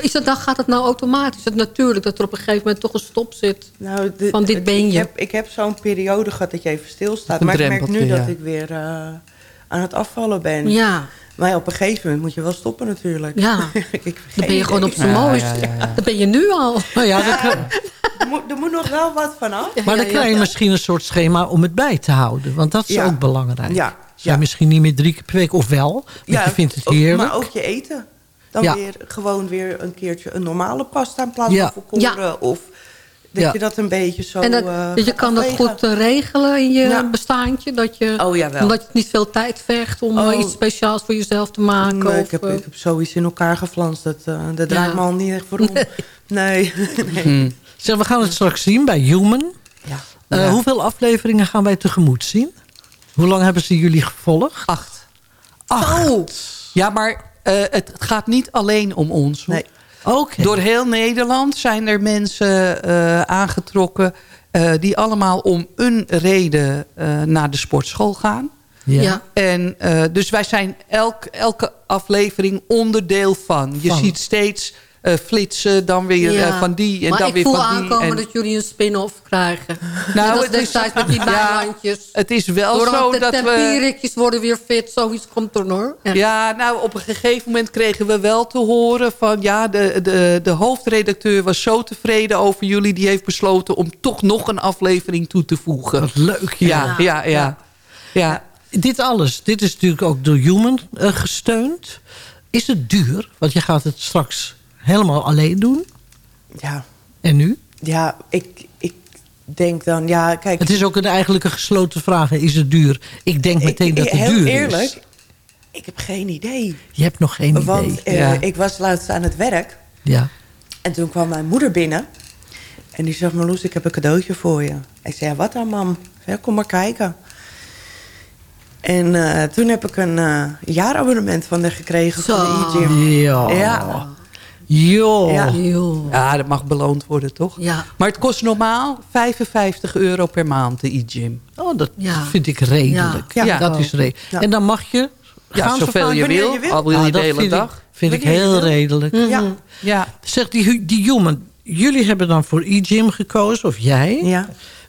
[SPEAKER 10] Is dat, dan gaat het nou automatisch? Is het natuurlijk dat er op een gegeven moment toch een stop zit?
[SPEAKER 11] Nou, de-
[SPEAKER 10] Van dit
[SPEAKER 11] ik-
[SPEAKER 10] ben
[SPEAKER 11] Ik
[SPEAKER 10] je.
[SPEAKER 11] heb, ik heb zo'n periode gehad dat je even stilstaat. Maar ik merk nu dat ik weer eh, aan het afvallen ben.
[SPEAKER 10] Ja.
[SPEAKER 11] Maar op een gegeven moment moet je wel stoppen natuurlijk.
[SPEAKER 10] Ja.
[SPEAKER 11] Ik-
[SPEAKER 10] Dan ben je gewoon op zijn
[SPEAKER 9] Ja,
[SPEAKER 10] mooist.
[SPEAKER 9] ja, ja, ja.
[SPEAKER 10] Dan ben je nu al.
[SPEAKER 12] Nou ja, krijg-
[SPEAKER 11] er, moet, er moet nog wel wat vanaf.
[SPEAKER 12] maar dan
[SPEAKER 10] ja,
[SPEAKER 12] krijg je
[SPEAKER 10] ja.
[SPEAKER 12] misschien een soort schema om het bij te houden. Want dat is
[SPEAKER 11] Ja.
[SPEAKER 12] ook belangrijk.
[SPEAKER 11] Ja, ja.
[SPEAKER 12] misschien niet meer drie keer per week, of wel. Want
[SPEAKER 11] Ja,
[SPEAKER 12] je vindt het heerlijk.
[SPEAKER 11] Maar ook je eten. Dan
[SPEAKER 12] Ja.
[SPEAKER 11] weer gewoon weer een keertje een normale pasta in plaats
[SPEAKER 12] Ja.
[SPEAKER 11] van volkoren. Of dat
[SPEAKER 12] Ja.
[SPEAKER 11] je dat een beetje zo
[SPEAKER 10] En dat,
[SPEAKER 11] eh,
[SPEAKER 10] dus je kan dat goed eh, regelen in je
[SPEAKER 11] Ja.
[SPEAKER 10] bestaantje? Dat je,
[SPEAKER 11] Oh, jawel.
[SPEAKER 10] Omdat het niet veel tijd vergt om eh,
[SPEAKER 11] Oh.
[SPEAKER 10] iets speciaals voor jezelf te maken?
[SPEAKER 11] Nee,
[SPEAKER 10] of,
[SPEAKER 11] ik, heb, ik heb zoiets in elkaar geflanst. Dat, eh dat draait
[SPEAKER 10] Ja.
[SPEAKER 11] me al niet echt voor om. Nee. nee.
[SPEAKER 9] Hmm.
[SPEAKER 12] Zeg, we gaan het straks zien bij Human.
[SPEAKER 11] Ja.
[SPEAKER 12] Eh,
[SPEAKER 9] Ja.
[SPEAKER 12] Hoeveel afleveringen gaan wij tegemoet zien? Hoe lang hebben ze jullie gevolgd?
[SPEAKER 9] Acht.
[SPEAKER 12] Acht.
[SPEAKER 9] Ja, maar het gaat niet alleen om ons.
[SPEAKER 11] Nee.
[SPEAKER 9] Door heel Nederland zijn er mensen eh, aangetrokken... eh, die allemaal om een reden eh, naar de sportschool gaan.
[SPEAKER 12] Ja.
[SPEAKER 10] Ja.
[SPEAKER 9] En eh, dus wij zijn elk, elke aflevering onderdeel van. Je
[SPEAKER 12] Van.
[SPEAKER 9] ziet steeds eh, flitsen, dan weer
[SPEAKER 10] Ja.
[SPEAKER 9] eh, van die en
[SPEAKER 10] maar
[SPEAKER 9] dan
[SPEAKER 10] ik
[SPEAKER 9] weer
[SPEAKER 10] voel
[SPEAKER 9] van die.
[SPEAKER 10] aankomen
[SPEAKER 9] en-
[SPEAKER 10] dat jullie een spin-off krijgen.
[SPEAKER 9] Nou,
[SPEAKER 10] dat
[SPEAKER 9] het is-
[SPEAKER 10] destijds met die
[SPEAKER 9] Ja,
[SPEAKER 10] bijlandjes.
[SPEAKER 9] het is wel
[SPEAKER 10] Door
[SPEAKER 9] zo
[SPEAKER 10] de
[SPEAKER 9] dat we...
[SPEAKER 10] tempierikjes worden weer fit. Zoiets komt er hoor.
[SPEAKER 9] Ja, nou, op een gegeven moment kregen we wel te horen van... ja, de, de, de hoofdredacteur was zo tevreden over jullie... die heeft besloten om toch nog een aflevering toe te voegen.
[SPEAKER 12] Wat leuk.
[SPEAKER 9] Ja, ja, ja. ja.
[SPEAKER 12] Dit alles, dit is natuurlijk ook door Human eh, gesteund. Is het duur? Want je gaat het straks helemaal alleen doen.
[SPEAKER 11] Ja,
[SPEAKER 12] En nu?
[SPEAKER 11] ja ik, ik denk dan... Ja, kijk,
[SPEAKER 12] Het is ook een eigenlijke gesloten vraag. Is het duur? Ik denk meteen
[SPEAKER 11] ik-
[SPEAKER 12] dat het
[SPEAKER 11] heel
[SPEAKER 12] duur
[SPEAKER 11] eerlijk,
[SPEAKER 12] is.
[SPEAKER 11] ik heb geen idee.
[SPEAKER 12] Je hebt nog geen
[SPEAKER 11] Want
[SPEAKER 12] idee.
[SPEAKER 11] eh,
[SPEAKER 9] Ja.
[SPEAKER 11] ik was laatst aan het werk.
[SPEAKER 12] Ja.
[SPEAKER 11] En toen kwam mijn moeder binnen. En die zegt, Marloes, ik heb een cadeautje voor je. Ik zei, ja, wat dan, mam? Zei, kom maar kijken. En eh, toen heb ik een eh, jaarabonnement van haar gekregen van de e-gym.
[SPEAKER 12] Ja.
[SPEAKER 11] Ja.
[SPEAKER 12] Joh.
[SPEAKER 11] Ja.
[SPEAKER 10] Joh.
[SPEAKER 9] ja, dat mag beloond worden, toch?
[SPEAKER 10] Ja.
[SPEAKER 9] Maar het kost normaal 55 euro per maand, de e-gym.
[SPEAKER 12] Oh, dat
[SPEAKER 10] Ja.
[SPEAKER 12] vind ik redelijk.
[SPEAKER 11] Ja.
[SPEAKER 9] Ja.
[SPEAKER 12] Dat is redelijk.
[SPEAKER 11] Ja.
[SPEAKER 12] En dan mag je
[SPEAKER 9] Ja, zoveel je wil,
[SPEAKER 11] je wil.
[SPEAKER 9] al wil je
[SPEAKER 12] Ah,
[SPEAKER 9] de hele
[SPEAKER 12] vind
[SPEAKER 9] dag.
[SPEAKER 12] Ik, vind ik heel
[SPEAKER 11] wil.
[SPEAKER 12] redelijk.
[SPEAKER 11] Ja.
[SPEAKER 9] Ja.
[SPEAKER 12] Zeg, die, die Human, jullie hebben dan voor e-gym gekozen, of jij.
[SPEAKER 11] Ja.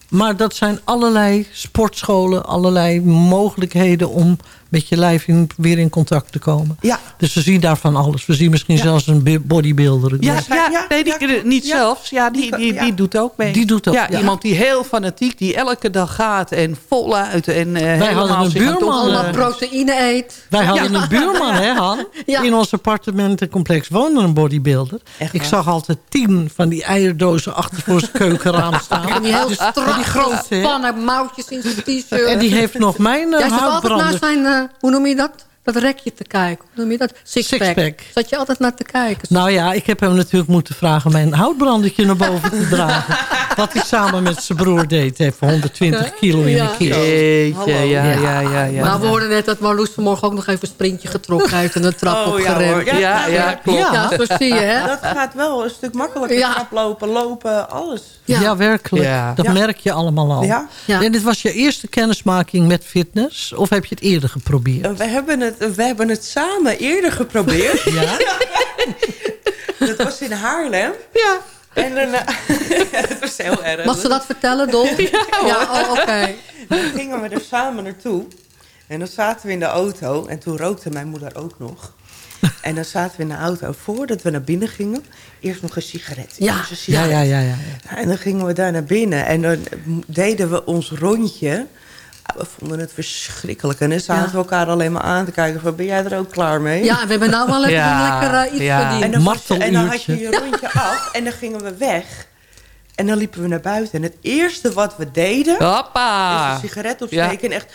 [SPEAKER 12] Maar dat zijn allerlei sportscholen, allerlei mogelijkheden om met je lijf in, weer in contact te komen.
[SPEAKER 11] Ja.
[SPEAKER 12] Dus we zien daarvan alles. We zien misschien zelfs een bodybuilder.
[SPEAKER 9] Ja,
[SPEAKER 12] Dus-
[SPEAKER 9] ja,
[SPEAKER 11] ja,
[SPEAKER 9] nee, die,
[SPEAKER 11] ja,
[SPEAKER 9] niet
[SPEAKER 11] ja.
[SPEAKER 9] zelfs. Ja, die,
[SPEAKER 11] Die-
[SPEAKER 9] die, doet ook mee.
[SPEAKER 12] Die doet ook,
[SPEAKER 9] Ja,
[SPEAKER 12] ja.
[SPEAKER 9] iemand die heel fanatiek, die elke dag gaat en voluit. En, eh
[SPEAKER 12] hadden
[SPEAKER 9] helemaal
[SPEAKER 12] een buurman.
[SPEAKER 10] Allemaal proteïne eet.
[SPEAKER 12] Wij hadden een buurman, hè Han?
[SPEAKER 10] Ja.
[SPEAKER 12] In ons appartementencomplex woonde een bodybuilder.
[SPEAKER 11] Echt
[SPEAKER 12] Ik zag altijd tien van die eierdozen achter voor zijn keukenraam staan.
[SPEAKER 10] En die heel
[SPEAKER 12] Dus-
[SPEAKER 10] strak
[SPEAKER 12] die grote, hè?
[SPEAKER 10] gespannen mouwtjes in zijn t-shirt.
[SPEAKER 12] En die heeft nog mijn uh,
[SPEAKER 10] zat altijd dat? dat rekje te kijken. Hoe noem je dat? Sixpack.
[SPEAKER 12] Sixpack.
[SPEAKER 10] Zat je altijd naar te kijken.
[SPEAKER 12] Nou ja, ik heb hem natuurlijk moeten vragen mijn houtbrandertje naar boven te dragen. Wat hij samen met zijn broer deed. Even 120 kilo in
[SPEAKER 10] Ja.
[SPEAKER 12] een keer.
[SPEAKER 9] Jeetje, ja, ja, ja, ja.
[SPEAKER 10] Nou, we hoorden net dat Marloes vanmorgen ook nog even een sprintje getrokken heeft... en de trap
[SPEAKER 11] Oh, ja,
[SPEAKER 10] opgeremd.
[SPEAKER 11] Ja,
[SPEAKER 9] Ja, ja, klopt.
[SPEAKER 10] Ja, zo zie je, hè?
[SPEAKER 11] Dat gaat wel een stuk makkelijker.
[SPEAKER 10] Ja.
[SPEAKER 11] Traplopen, lopen, alles.
[SPEAKER 12] Ja, werkelijk.
[SPEAKER 9] Ja.
[SPEAKER 12] Dat
[SPEAKER 11] Ja.
[SPEAKER 12] merk je allemaal al.
[SPEAKER 11] Ja.
[SPEAKER 10] Ja.
[SPEAKER 12] En dit was je eerste kennismaking met fitness? Of heb je het eerder geprobeerd?
[SPEAKER 11] We hebben het, we hebben het samen eerder geprobeerd.
[SPEAKER 12] Ja?
[SPEAKER 11] Dat was in Haarlem. Ja. En dan, eh, het was heel erg.
[SPEAKER 10] Mag ze dat vertellen, Don? Ja, oh, oké.
[SPEAKER 11] Dan gingen we er samen naartoe. En dan zaten we in de auto. En toen rookte mijn moeder ook nog. En dan zaten we in de auto. Voordat we naar binnen gingen. Eerst nog een sigaret.
[SPEAKER 10] Ja.
[SPEAKER 12] Ja,
[SPEAKER 11] sigaret.
[SPEAKER 12] ja, ja, ja.
[SPEAKER 11] En dan gingen we daar naar binnen. En dan deden we ons rondje. We vonden het verschrikkelijk. En dan zaten
[SPEAKER 10] Ja.
[SPEAKER 11] we elkaar alleen maar aan te kijken. Van, ben jij er ook klaar mee?
[SPEAKER 10] Ja, we hebben nou wel even
[SPEAKER 9] Ja,
[SPEAKER 10] lekker eh, iets
[SPEAKER 9] ja.
[SPEAKER 10] verdiend.
[SPEAKER 11] En dan, en dan had je je rondje af. En dan gingen we weg. En dan liepen we naar buiten. En het eerste wat we deden...
[SPEAKER 9] Hoppa.
[SPEAKER 11] is een sigaret opsteken. En echt...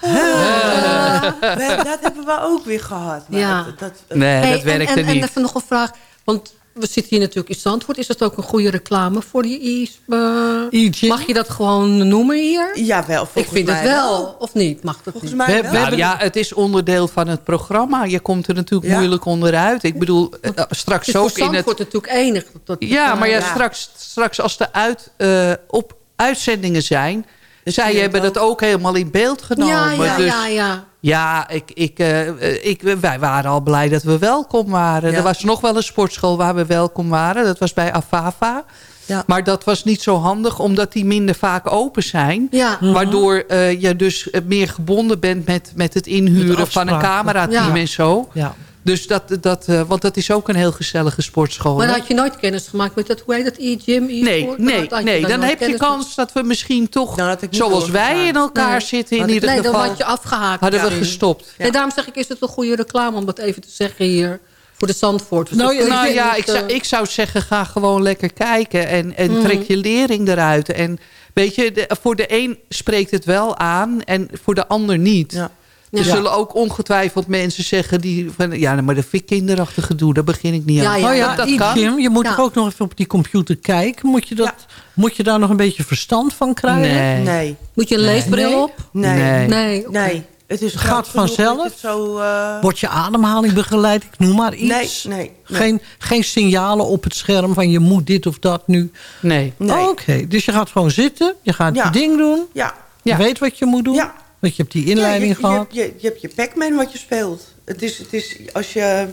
[SPEAKER 11] We- dat hebben we ook weer gehad. Maar
[SPEAKER 10] Ja.
[SPEAKER 11] dat, dat,
[SPEAKER 9] Nee,
[SPEAKER 10] Hey,
[SPEAKER 9] dat werkte
[SPEAKER 10] en, en,
[SPEAKER 9] niet.
[SPEAKER 10] En even nog een vraag. Want we zitten hier natuurlijk in Zandvoort. Is dat ook een goede reclame voor die e Mag je dat gewoon noemen hier?
[SPEAKER 11] Jawel,
[SPEAKER 10] Ik
[SPEAKER 11] volgens
[SPEAKER 10] vind het wel.
[SPEAKER 11] wel.
[SPEAKER 10] Of niet? Mag dat
[SPEAKER 11] Volgens
[SPEAKER 10] niet?
[SPEAKER 11] mij
[SPEAKER 9] We,
[SPEAKER 11] wel.
[SPEAKER 9] ja, het is onderdeel van het programma. Je komt er natuurlijk
[SPEAKER 11] Ja.
[SPEAKER 9] moeilijk onderuit. Ik bedoel, eh, straks
[SPEAKER 10] Het is voor
[SPEAKER 9] ook in het...
[SPEAKER 10] Zandvoort natuurlijk enig. Dat,
[SPEAKER 9] Ja, maar ja,
[SPEAKER 11] Ja.
[SPEAKER 9] Straks, straks als er uit, eh, op uitzendingen zijn... zij hebben
[SPEAKER 11] het
[SPEAKER 9] dat ook helemaal in beeld genomen.
[SPEAKER 10] ja, ja,
[SPEAKER 9] dus,
[SPEAKER 10] ja, ja.
[SPEAKER 9] ja, ik, ik, eh, ik, wij waren al blij dat we welkom waren.
[SPEAKER 11] Ja.
[SPEAKER 9] Er was nog wel een sportschool waar we welkom waren. Dat was bij Afafa.
[SPEAKER 11] Ja.
[SPEAKER 9] Maar dat was niet zo handig, omdat die minder vaak open zijn.
[SPEAKER 10] Ja.
[SPEAKER 9] Waardoor eh, je dus eh, meer gebonden bent met, met het inhuren
[SPEAKER 12] Met
[SPEAKER 9] van een camerateam
[SPEAKER 10] Ja.
[SPEAKER 9] en zo.
[SPEAKER 12] Ja.
[SPEAKER 9] Dus dat, dat, eh, want dat is ook een heel gezellige sportschool.
[SPEAKER 10] Maar dan had je nooit kennis gemaakt met dat, hoe heet dat, e-gym, e-sport?
[SPEAKER 9] Nee, nee,
[SPEAKER 10] had
[SPEAKER 9] nee.
[SPEAKER 10] dan
[SPEAKER 9] dan heb je kans dat we misschien toch,
[SPEAKER 11] Nou,
[SPEAKER 9] zoals wij in elkaar
[SPEAKER 10] Nee.
[SPEAKER 9] zitten in
[SPEAKER 11] Had ik-
[SPEAKER 9] ieder
[SPEAKER 10] Nee, dan
[SPEAKER 9] geval,
[SPEAKER 10] had je afgehaakt.
[SPEAKER 9] hadden we gestopt.
[SPEAKER 10] En daarom zeg ik, is het een goede reclame om dat even te zeggen hier voor de Zandvoort.
[SPEAKER 9] Nou,
[SPEAKER 10] Dus
[SPEAKER 9] nou ja, ik zou,
[SPEAKER 10] eh,
[SPEAKER 9] ik zou zeggen, ga gewoon lekker kijken en, en
[SPEAKER 10] Mhm.
[SPEAKER 9] trek je lering eruit. En weet je, de- voor de een spreekt het wel aan en voor de ander niet.
[SPEAKER 11] Ja.
[SPEAKER 9] Er
[SPEAKER 10] Ja.
[SPEAKER 9] zullen ook ongetwijfeld mensen zeggen die van, ja, maar dat vind ik kinderachtig gedoe, daar begin ik niet
[SPEAKER 10] Ja,
[SPEAKER 9] aan.
[SPEAKER 10] ja,
[SPEAKER 12] oh ja,
[SPEAKER 9] dat, dat kan.
[SPEAKER 12] e-gym, je moet
[SPEAKER 10] Ja.
[SPEAKER 12] toch ook nog even op die computer kijken. Moet je, dat, moet je daar nog een beetje verstand van krijgen?
[SPEAKER 9] Nee.
[SPEAKER 11] Nee.
[SPEAKER 10] Moet je een leesbril
[SPEAKER 12] Nee.
[SPEAKER 10] op?
[SPEAKER 11] Nee.
[SPEAKER 9] Nee.
[SPEAKER 10] Nee.
[SPEAKER 11] Het is
[SPEAKER 12] gaat vanzelf?
[SPEAKER 11] Zo, eh,
[SPEAKER 12] Wordt je ademhaling begeleid? Ik noem maar iets.
[SPEAKER 11] Nee, nee, nee.
[SPEAKER 12] Geen, geen signalen op het scherm van je moet dit of dat nu.
[SPEAKER 9] Nee.
[SPEAKER 11] Nee.
[SPEAKER 12] Oh, Oké, dus je gaat gewoon zitten. Je gaat
[SPEAKER 11] Ja.
[SPEAKER 12] je ding doen.
[SPEAKER 11] Ja.
[SPEAKER 12] Je
[SPEAKER 9] Ja.
[SPEAKER 12] weet wat je moet doen.
[SPEAKER 11] Ja.
[SPEAKER 12] Want je hebt die inleiding
[SPEAKER 11] je, je,
[SPEAKER 12] gehad.
[SPEAKER 11] je, je, je hebt je Pac-Man wat je speelt. Het is, het is als je...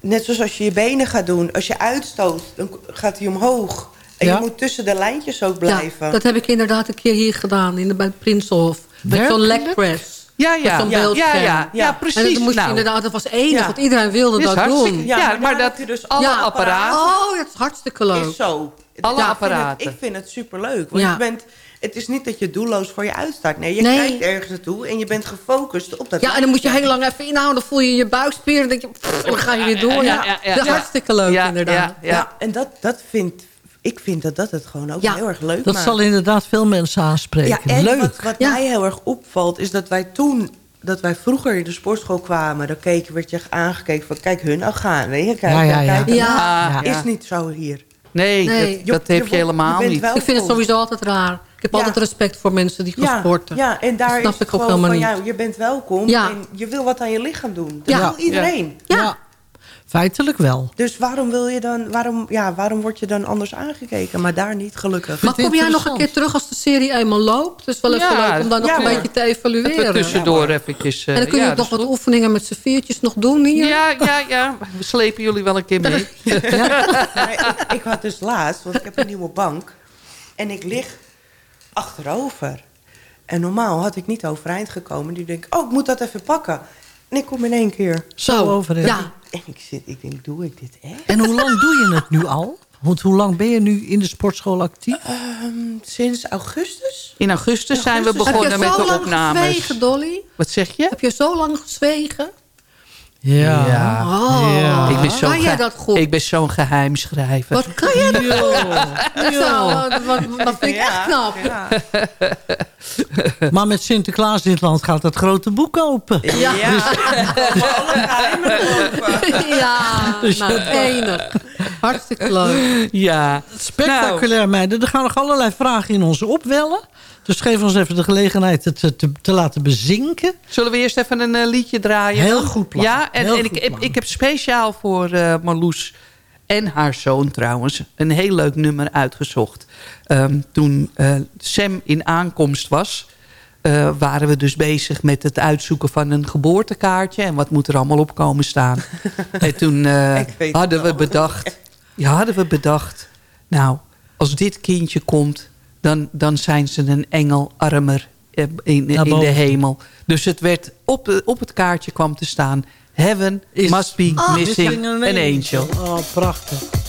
[SPEAKER 11] Net zoals als je je benen gaat doen. Als je uitstoot, dan gaat hij omhoog. En
[SPEAKER 12] Ja.
[SPEAKER 11] je moet tussen de lijntjes ook blijven.
[SPEAKER 10] Ja, dat heb ik inderdaad een keer hier gedaan, in de, bij het Prinsenhof. Met zo'n leg press.
[SPEAKER 9] Ja, ja.
[SPEAKER 10] zo'n
[SPEAKER 9] Ja, ja, ja, ja,
[SPEAKER 11] En
[SPEAKER 9] precies.
[SPEAKER 10] En dat moest je
[SPEAKER 9] nou,
[SPEAKER 10] inderdaad, dat was enig,
[SPEAKER 11] Ja.
[SPEAKER 10] want iedereen wilde dat
[SPEAKER 9] hartstikke-
[SPEAKER 10] doen.
[SPEAKER 9] Ja,
[SPEAKER 11] Ja,
[SPEAKER 9] maar, dat
[SPEAKER 11] je dus
[SPEAKER 9] alle
[SPEAKER 10] Ja.
[SPEAKER 9] apparaten.
[SPEAKER 10] Oh, dat is hartstikke leuk.
[SPEAKER 11] is zo.
[SPEAKER 9] Alle
[SPEAKER 11] Ja, ik
[SPEAKER 9] apparaten.
[SPEAKER 11] Vind het, ik vind het superleuk. Want
[SPEAKER 10] Ja.
[SPEAKER 11] je bent, het is niet dat je doelloos voor je uitstaat. Nee, je
[SPEAKER 10] Nee.
[SPEAKER 11] kijkt ergens naartoe en je bent gefocust op dat
[SPEAKER 10] Ja, en dan moet je heel lang even inhouden. Dan voel je je buikspieren. Dan denk je, pff, dan ga je weer door. Ja,
[SPEAKER 9] ja, ja, ja.
[SPEAKER 10] Dat is hartstikke leuk
[SPEAKER 9] Ja,
[SPEAKER 10] inderdaad.
[SPEAKER 9] ja,
[SPEAKER 11] Ja,
[SPEAKER 9] ja.
[SPEAKER 11] en dat, dat vind ik vind dat dat het gewoon ook
[SPEAKER 10] Ja.
[SPEAKER 11] heel erg leuk
[SPEAKER 12] Dat
[SPEAKER 11] maakt.
[SPEAKER 12] zal inderdaad veel mensen aanspreken.
[SPEAKER 11] Ja, en
[SPEAKER 12] Leuk.
[SPEAKER 11] wat, wat
[SPEAKER 10] Ja.
[SPEAKER 11] mij heel erg opvalt, is dat wij toen... dat wij vroeger in de sportschool kwamen... dan keken, werd je aangekeken van... kijk hun al gaan. Weet je? Kijk,
[SPEAKER 12] Ja, ja,
[SPEAKER 11] kijk,
[SPEAKER 12] ja.
[SPEAKER 11] kijk.
[SPEAKER 10] Ja.
[SPEAKER 11] Is niet zo hier.
[SPEAKER 9] Nee,
[SPEAKER 10] Nee.
[SPEAKER 9] dat, dat
[SPEAKER 11] Je-
[SPEAKER 9] heb
[SPEAKER 11] je
[SPEAKER 9] je helemaal
[SPEAKER 11] je
[SPEAKER 9] niet.
[SPEAKER 10] Ik vind het sowieso altijd raar. Ik heb
[SPEAKER 11] Ja.
[SPEAKER 10] altijd respect voor mensen die gaan
[SPEAKER 11] Ja,
[SPEAKER 10] sporten.
[SPEAKER 11] ja, en daar
[SPEAKER 10] Dat snap
[SPEAKER 11] is
[SPEAKER 10] ik
[SPEAKER 11] het
[SPEAKER 10] ook
[SPEAKER 11] van...
[SPEAKER 10] helemaal
[SPEAKER 11] Ja, je bent welkom
[SPEAKER 10] Ja.
[SPEAKER 11] en je wil wat aan je lichaam doen. Dat
[SPEAKER 10] Ja.
[SPEAKER 11] wil iedereen.
[SPEAKER 10] Ja.
[SPEAKER 12] Feitelijk wel.
[SPEAKER 11] Dus waarom, wil je dan, waarom, ja, waarom word je dan anders aangekeken? Maar daar niet, gelukkig.
[SPEAKER 10] Maar kom jij nog een keer terug als de serie eenmaal loopt? Het is wel even
[SPEAKER 9] Ja,
[SPEAKER 10] leuk om dan nog
[SPEAKER 11] ja,
[SPEAKER 10] een
[SPEAKER 11] maar-
[SPEAKER 10] beetje te evalueren.
[SPEAKER 9] tussendoor eventjes... eh,
[SPEAKER 10] en dan kun je
[SPEAKER 9] ja,
[SPEAKER 10] ook nog wat oefeningen met z'n viertjes nog doen hier.
[SPEAKER 9] Ja, ja, ja. We slepen jullie wel een keer mee.
[SPEAKER 11] Nee, ik, ik had dus laatst, want ik heb een nieuwe bank. En ik lig achterover. En normaal had ik niet overeind gekomen. Nu denk ik, oh, ik moet dat even pakken. En ik kom in één keer.
[SPEAKER 12] Zo overheen.
[SPEAKER 10] Ja.
[SPEAKER 11] En ik, zit, ik denk, doe ik dit echt?
[SPEAKER 12] En hoe lang doe je het nu al? Want hoe lang ben je nu in de sportschool actief?
[SPEAKER 11] Ehm, sinds augustus?
[SPEAKER 9] In augustus zijn we
[SPEAKER 11] augustus.
[SPEAKER 10] Heb je
[SPEAKER 9] begonnen met
[SPEAKER 10] zo
[SPEAKER 9] de
[SPEAKER 10] lang
[SPEAKER 9] opnames.
[SPEAKER 10] gezwegen, Dolly?
[SPEAKER 9] Wat zeg je?
[SPEAKER 10] Heb je zo lang gezwegen?
[SPEAKER 15] Ja.
[SPEAKER 9] Ja.
[SPEAKER 10] Oh.
[SPEAKER 9] Ja. Ik ben zo'n
[SPEAKER 10] Kan jij dat goed?
[SPEAKER 9] Ik ben zo'n geheimschrijver.
[SPEAKER 10] Wat kan jij dat goed? Zo, wat- vind ik echt knap.
[SPEAKER 15] Maar met Sinterklaas in het land gaat dat grote boek open.
[SPEAKER 10] Ja.
[SPEAKER 15] Dus-
[SPEAKER 10] ja,
[SPEAKER 15] Dus
[SPEAKER 10] nou, enig. Hartstikke leuk.
[SPEAKER 9] Ja.
[SPEAKER 15] Spectaculair, meiden. Er gaan nog allerlei vragen in ons opwellen. Dus geef ons even de gelegenheid het te, te, te laten bezinken.
[SPEAKER 9] Zullen we eerst even een eh, liedje draaien?
[SPEAKER 15] Heel goed plan.
[SPEAKER 9] Ja, en,
[SPEAKER 15] Heel
[SPEAKER 9] en
[SPEAKER 15] goed
[SPEAKER 9] ik,
[SPEAKER 15] plan.
[SPEAKER 9] ik heb speciaal voor eh, Marloes en haar zoon trouwens... een heel leuk nummer uitgezocht. Ehm, toen eh, Sam in aankomst was... eh, waren we dus bezig met het uitzoeken van een geboortekaartje... en wat moet er allemaal op komen staan. en toen eh, hadden we bedacht... Ja, hadden we bedacht... nou, als dit kindje komt... dan, dan zijn ze een engel armer eh, in, in de hemel. Dus het werd op, de- op het kaartje kwam te staan... Heaven
[SPEAKER 15] Is-
[SPEAKER 9] must be
[SPEAKER 15] Ah,
[SPEAKER 9] missing an angel.
[SPEAKER 15] Oh, prachtig.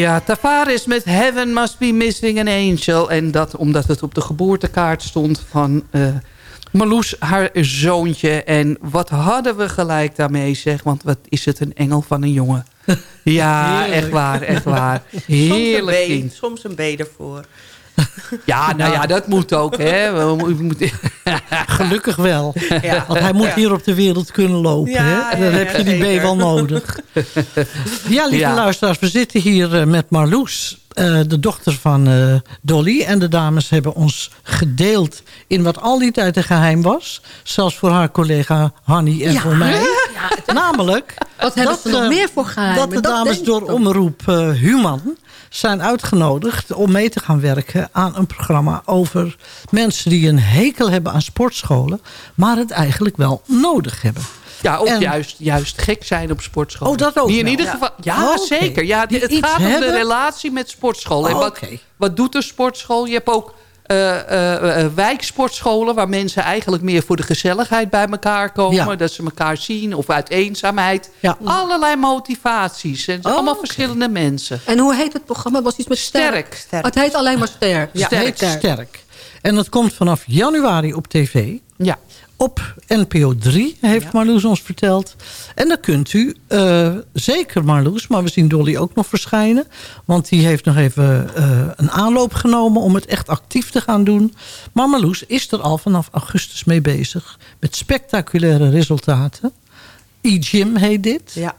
[SPEAKER 9] Ja, Tavares met Heaven Must Be Missing an Angel. En dat omdat het op de geboortekaart stond van Marloes, haar zoontje. En wat hadden we gelijk daarmee, zeg. Want wat is het een engel van een jongen. Ja,
[SPEAKER 11] Heerlijk.
[SPEAKER 9] echt waar, echt waar.
[SPEAKER 11] Soms een
[SPEAKER 9] Heerlijk
[SPEAKER 11] B, soms een B ervoor.
[SPEAKER 9] Ja, nou ja, dat moet ook, hè. We mo- we moeten-
[SPEAKER 15] Gelukkig wel.
[SPEAKER 11] Ja.
[SPEAKER 15] Want hij moet
[SPEAKER 11] Ja.
[SPEAKER 15] hier op de wereld kunnen lopen.
[SPEAKER 11] Ja,
[SPEAKER 15] hè? Dan
[SPEAKER 11] ja,
[SPEAKER 15] heb je die
[SPEAKER 11] zeker.
[SPEAKER 15] B wel nodig. Ja, lieve
[SPEAKER 9] Ja.
[SPEAKER 15] luisteraars, we zitten hier eh, met Marloes.
[SPEAKER 12] Eh, de dochter van eh, Dolly. En de dames hebben ons gedeeld in wat al die tijd een geheim was. Zelfs voor haar collega Hanny en
[SPEAKER 10] Ja.
[SPEAKER 12] voor mij.
[SPEAKER 10] Ja,
[SPEAKER 12] Namelijk
[SPEAKER 10] Wat hebben ze nog
[SPEAKER 12] eh,
[SPEAKER 10] meer voor
[SPEAKER 12] dat de
[SPEAKER 10] Dat
[SPEAKER 12] dames door omroep Human zijn uitgenodigd om mee te gaan werken aan een programma over mensen die een hekel hebben aan sportscholen, maar het eigenlijk wel nodig hebben.
[SPEAKER 9] Ja, of
[SPEAKER 12] En-
[SPEAKER 9] juist, juist gek zijn op sportscholen.
[SPEAKER 12] Oh, dat ook
[SPEAKER 9] Die in
[SPEAKER 12] wel.
[SPEAKER 9] ieder
[SPEAKER 12] Ja.
[SPEAKER 9] geval, ja,
[SPEAKER 12] Oké.
[SPEAKER 9] zeker. Ja, die- het gaat om de relatie met sportscholen. En
[SPEAKER 12] Oh,
[SPEAKER 9] wat, wat doet een sportschool? Je hebt ook eh, eh, eh, wijksportscholen... waar mensen eigenlijk meer voor de gezelligheid bij elkaar komen.
[SPEAKER 12] Ja.
[SPEAKER 9] Dat ze elkaar zien of uit eenzaamheid.
[SPEAKER 12] Ja.
[SPEAKER 9] Allerlei motivaties. En het zijn
[SPEAKER 12] Oh,
[SPEAKER 9] allemaal verschillende mensen.
[SPEAKER 10] En hoe heet het programma? Het was iets met sterk.
[SPEAKER 9] Sterk.
[SPEAKER 10] Het heet alleen maar sterk.
[SPEAKER 12] Ja, sterk. Heet sterk. En dat komt vanaf januari op tv.
[SPEAKER 9] Ja.
[SPEAKER 12] Op NPO 3, heeft Marloes ons verteld. En dan kunt u, eh, zeker Marloes, maar we zien Dolly ook nog verschijnen. Want die heeft nog even eh, een aanloop genomen om het echt actief te gaan doen. Maar Marloes is er al vanaf augustus mee bezig. Met spectaculaire resultaten. E-Gym heet dit.
[SPEAKER 11] Ja.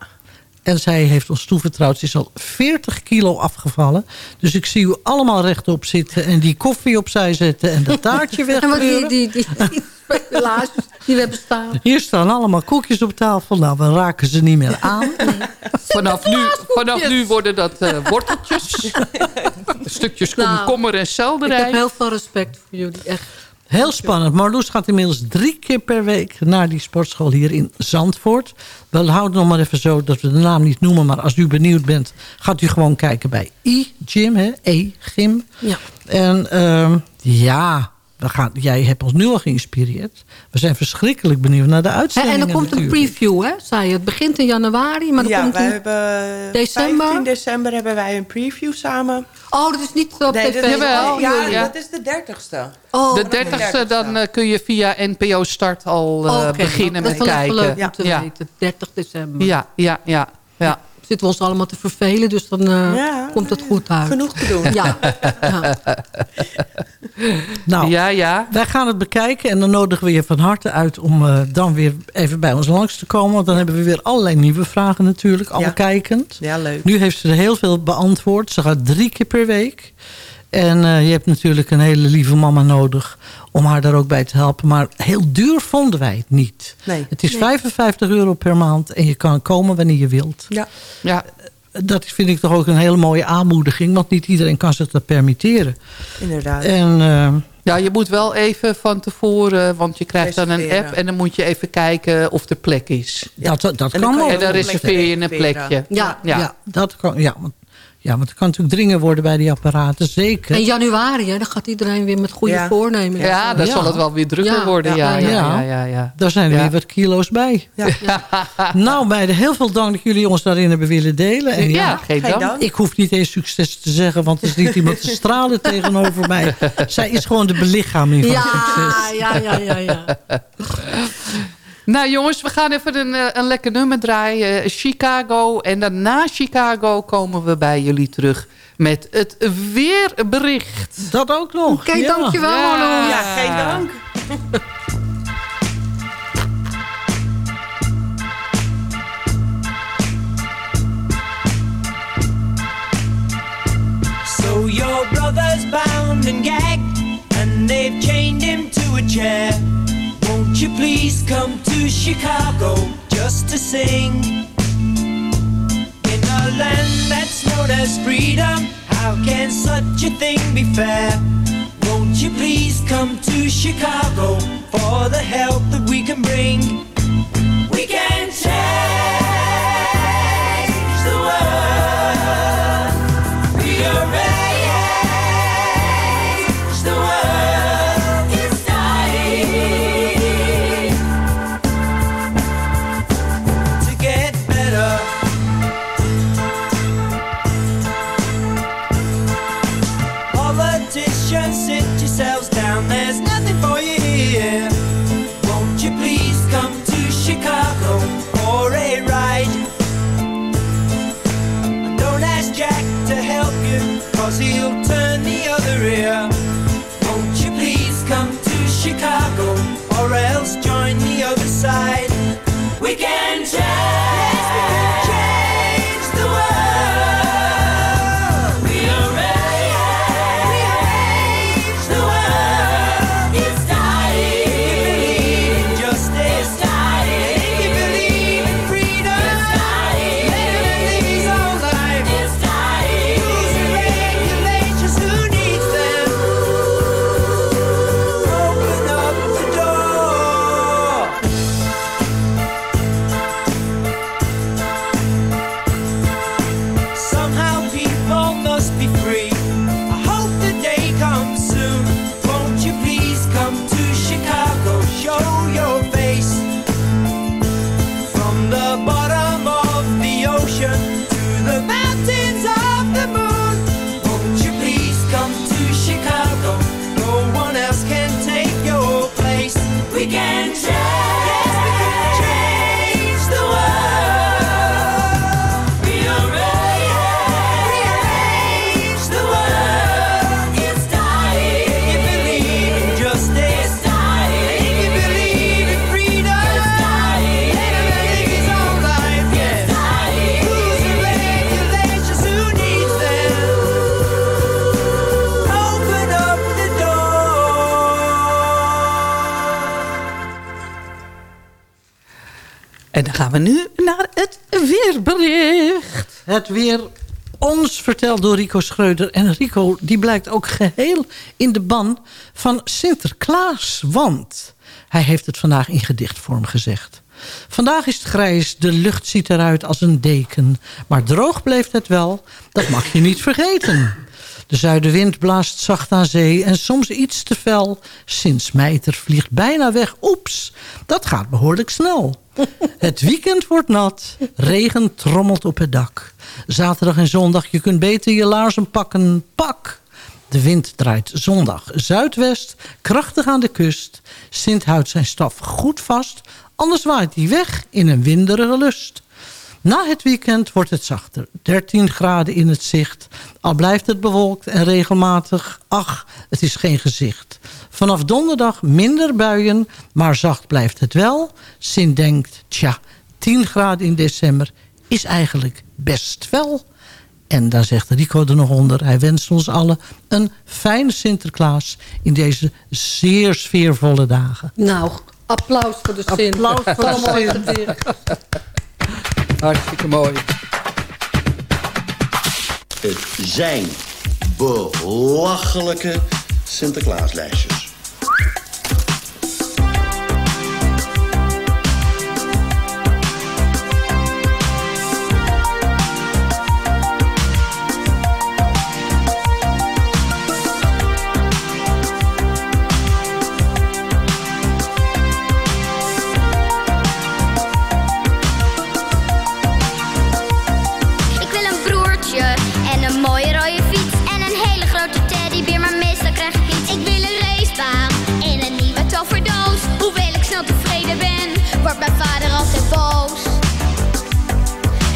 [SPEAKER 12] En zij heeft ons toevertrouwd. Ze is al 40 kilo afgevallen. Dus ik zie u allemaal rechtop zitten. En die koffie opzij zetten. En dat taartje
[SPEAKER 10] En wat die,
[SPEAKER 12] wegkleuren.
[SPEAKER 10] die, die, die speculaties die we hebben staan.
[SPEAKER 12] Hier staan allemaal koekjes op tafel. Nou, we raken ze niet meer aan.
[SPEAKER 9] Vanaf nu, vanaf nu worden dat eh, worteltjes. Stukjes
[SPEAKER 10] Nou,
[SPEAKER 9] komkommer en
[SPEAKER 10] Ik
[SPEAKER 9] selderij.
[SPEAKER 10] heb heel veel respect voor jullie. Echt.
[SPEAKER 12] Heel spannend. Marloes gaat inmiddels drie keer per week naar die sportschool hier in Zandvoort. We houden nog maar even zo dat we de naam niet noemen. Maar als u benieuwd bent, gaat u gewoon kijken bij e-gym. hè, E-gym.
[SPEAKER 10] Ja.
[SPEAKER 12] En ehm, ja, we gaan, jij hebt ons nu al geïnspireerd. We zijn verschrikkelijk benieuwd naar de
[SPEAKER 10] Hè,
[SPEAKER 12] uitzendingen
[SPEAKER 10] en er komt een preview, hè? Zei je. Het begint in januari, maar er
[SPEAKER 11] ja,
[SPEAKER 10] komt
[SPEAKER 11] wij
[SPEAKER 10] een...
[SPEAKER 11] hebben
[SPEAKER 10] december?
[SPEAKER 11] 15 december hebben wij een preview samen.
[SPEAKER 10] Oh, dat is niet op
[SPEAKER 11] Nee,
[SPEAKER 10] tv.
[SPEAKER 11] dat,
[SPEAKER 9] Jawel.
[SPEAKER 10] Oh,
[SPEAKER 11] ja,
[SPEAKER 9] ja.
[SPEAKER 11] dat is de dertigste.
[SPEAKER 10] Oh,
[SPEAKER 9] De 30ste, dan eh, kun je via NPO Start al eh,
[SPEAKER 10] oké.
[SPEAKER 9] beginnen
[SPEAKER 10] dat
[SPEAKER 9] met
[SPEAKER 10] even
[SPEAKER 9] kijken.
[SPEAKER 10] leuk om te
[SPEAKER 9] ja.
[SPEAKER 10] weten. 30 december.
[SPEAKER 9] Ja, ja, ja, ja.
[SPEAKER 10] Zitten we ons allemaal te vervelen, dus dan eh,
[SPEAKER 11] Ja,
[SPEAKER 10] komt het goed uit.
[SPEAKER 11] Genoeg te doen.
[SPEAKER 10] Ja. ja.
[SPEAKER 12] Nou,
[SPEAKER 9] Ja, ja.
[SPEAKER 12] Wij gaan het bekijken en dan nodigen we je van harte uit om eh, dan weer even bij ons langs te komen. Want dan hebben we weer allerlei nieuwe vragen natuurlijk, al
[SPEAKER 11] Ja.
[SPEAKER 12] kijkend.
[SPEAKER 11] Ja, leuk.
[SPEAKER 12] Nu heeft ze er heel veel beantwoord. Ze gaat drie keer per week. En eh, je hebt natuurlijk een hele lieve mama nodig om haar daar ook bij te helpen. Maar heel duur vonden wij het niet.
[SPEAKER 11] Nee.
[SPEAKER 12] Het is 55 euro per maand en je kan komen wanneer je wilt.
[SPEAKER 11] Ja.
[SPEAKER 9] ja.
[SPEAKER 12] Dat vind ik toch ook een hele mooie aanmoediging. Want niet iedereen kan zich dat permitteren.
[SPEAKER 11] Inderdaad.
[SPEAKER 12] En eh,
[SPEAKER 9] Ja, je moet wel even van tevoren, want je krijgt dan een app... en dan moet je even kijken of er plek is.
[SPEAKER 12] dat, dat, dat
[SPEAKER 11] En
[SPEAKER 12] kan
[SPEAKER 11] kan
[SPEAKER 12] ook.
[SPEAKER 9] En dan reserveer je een
[SPEAKER 11] plekje
[SPEAKER 9] plekje.
[SPEAKER 10] Ja.
[SPEAKER 9] Ja.
[SPEAKER 12] Ja, dat kan, ja, want, ja, want er kan natuurlijk dringen worden bij die apparaten. Zeker.
[SPEAKER 10] En januari, hè, dan gaat iedereen weer met goede
[SPEAKER 11] Ja.
[SPEAKER 10] voornemens.
[SPEAKER 9] Ja, dan
[SPEAKER 12] Ja.
[SPEAKER 9] zal het wel weer drukker
[SPEAKER 10] Ja,
[SPEAKER 9] worden. Ja,
[SPEAKER 10] ja,
[SPEAKER 9] ja,
[SPEAKER 12] ja.
[SPEAKER 9] ja. ja, ja.
[SPEAKER 12] Daar zijn er
[SPEAKER 9] Ja.
[SPEAKER 12] weer wat kilo's bij.
[SPEAKER 11] Ja.
[SPEAKER 12] Nou meiden, heel veel dank dat jullie ons daarin hebben willen delen. En
[SPEAKER 9] Ja,
[SPEAKER 12] ja,
[SPEAKER 9] geen dank.
[SPEAKER 11] dank.
[SPEAKER 12] ik hoef niet eens succes te zeggen, want er is niet iemand te stralen tegenover mij. Zij is gewoon de belichaming van
[SPEAKER 10] Ja,
[SPEAKER 12] succes.
[SPEAKER 10] ja, ja, ja, ja.
[SPEAKER 9] Nou jongens, we gaan even een, eh, een lekker nummer draaien. Chicago. En dan na Chicago komen we bij jullie terug met het weerbericht.
[SPEAKER 12] Dat ook nog.
[SPEAKER 10] Oké,
[SPEAKER 12] ja.
[SPEAKER 10] dankjewel
[SPEAKER 9] Ja.
[SPEAKER 11] Ja, geen dank.
[SPEAKER 15] So your brother's bound and gagged, and they've chained him to a chair. You please come to Chicago just to sing? In a land that's known as freedom, how can such a thing be fair? Won't you please come to Chicago for the help that we can bring? To the
[SPEAKER 9] gaan we nu naar het weerbericht.
[SPEAKER 12] Het weer ons verteld door Rico Schreuder. En Rico die blijkt ook geheel in de ban van Sinterklaas. Want hij heeft het vandaag in gedichtvorm gezegd. Vandaag is het grijs, de lucht ziet eruit als een deken. Maar droog blijft het wel, dat mag je niet vergeten. De zuidenwind blaast zacht aan zee en soms iets te fel. Sinds Mijter vliegt bijna weg. Oeps, dat gaat behoorlijk snel. Het weekend wordt nat, regen trommelt op het dak. Zaterdag en zondag, je kunt beter je laarzen pakken. Pak! De wind draait zondag zuidwest, krachtig aan de kust. Sint houdt zijn staf goed vast, anders waait hij weg in een winderige lust. Na het weekend wordt het zachter, 13 graden in het zicht. Al blijft het bewolkt en regelmatig, ach, het is geen gezicht. Vanaf donderdag minder buien, maar zacht blijft het wel. Sint denkt, tja, 10 graden in december is eigenlijk best wel. En daar zegt Rico er nog onder. Hij wenst ons allen een fijne Sinterklaas in deze zeer sfeervolle dagen.
[SPEAKER 10] Nou, applaus voor de Sint.
[SPEAKER 12] Applaus voor de Sint.
[SPEAKER 16] Hartstikke mooi.
[SPEAKER 17] Het zijn belachelijke Sinterklaaslijstjes.
[SPEAKER 18] Wordt mijn vader altijd boos.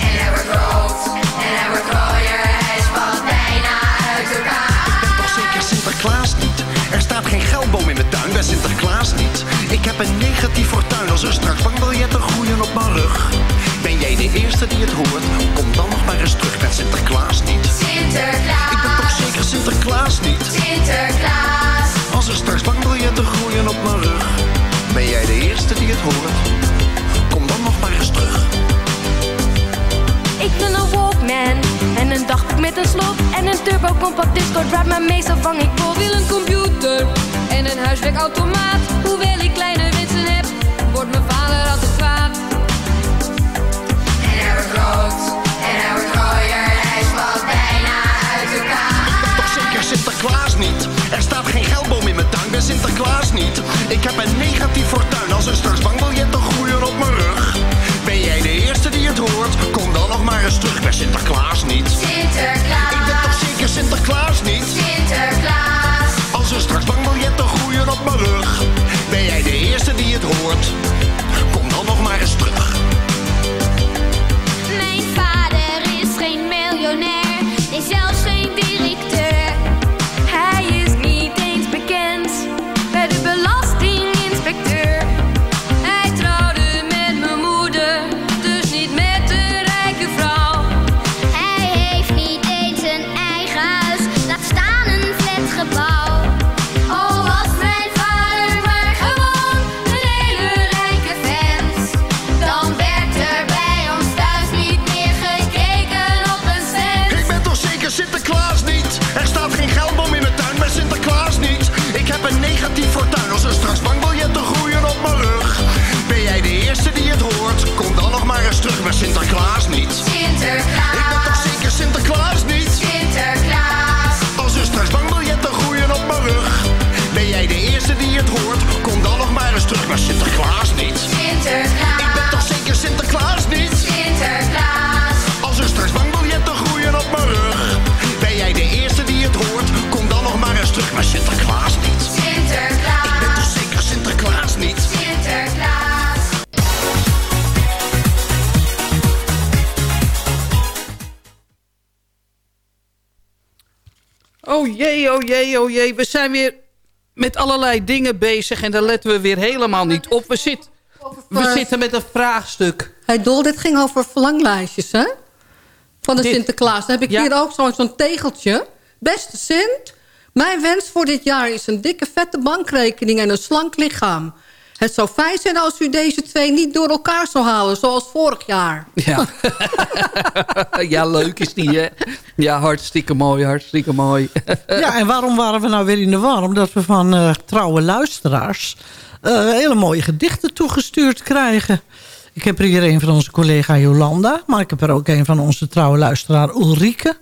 [SPEAKER 18] En hij wordt rood en hij wordt rooier, hij valt bijna uit elkaar.
[SPEAKER 13] Toch zeker Sinterklaas niet. Er staat geen geldboom in mijn tuin bij Sinterklaas niet. Ik heb een negatief fortuin als er straks bankbiljetten groeien op mijn rug. Ben jij de eerste die het hoort? Kom dan nog maar eens terug met Sinterklaas niet.
[SPEAKER 18] Sinterklaas.
[SPEAKER 13] Ik ben toch zeker Sinterklaas niet.
[SPEAKER 18] Sinterklaas.
[SPEAKER 13] Als er straks bankbiljetten groeien op mijn rug. Ben jij de eerste die het hoort?
[SPEAKER 19] Wil een Walkman en een dagboek met een slot en een turbo compact discord waar mijn meestal vang ik vol. Wil een computer en een huiswerkautomaat. Hoewel ik kleine wensen heb, wordt mijn vader altijd kwaad.
[SPEAKER 18] En hij wordt rood en hij wordt rooier, hij valt bijna uit elkaar.
[SPEAKER 13] Ik ben toch zeker Sinterklaas niet. Er staat geen geldboom in mijn tuin bij Sinterklaas niet. Ik heb een negatief fortuin als er straks bankbiljetten groeien op mijn rug. Ben jij de eerste die het hoort? Nog maar eens terug bij Sinterklaas niet.
[SPEAKER 9] Jee, oh jee, oh jee. We zijn weer met allerlei dingen bezig en daar letten we weer helemaal niet op. We, zit, we zitten met een vraagstuk.
[SPEAKER 10] Hey Dol, dit ging over verlanglijstjes, hè? Van de
[SPEAKER 9] Dit-
[SPEAKER 10] Sinterklaas. Dan heb ik
[SPEAKER 9] Ja.
[SPEAKER 10] hier ook zo'n zo'n tegeltje. Beste Sint, mijn wens voor dit jaar is een dikke vette bankrekening en een slank lichaam. Het zou fijn zijn als u deze twee niet door elkaar zou halen, zoals vorig jaar.
[SPEAKER 9] Ja. ja, leuk is die, hè? Ja, hartstikke mooi, hartstikke mooi.
[SPEAKER 12] Ja, en waarom waren we nou weer in de war? Omdat we van eh, trouwe luisteraars eh, hele mooie gedichten toegestuurd krijgen. Ik heb er hier een van onze collega Jolanda. Maar ik heb er ook een van onze trouwe luisteraar Ulrike.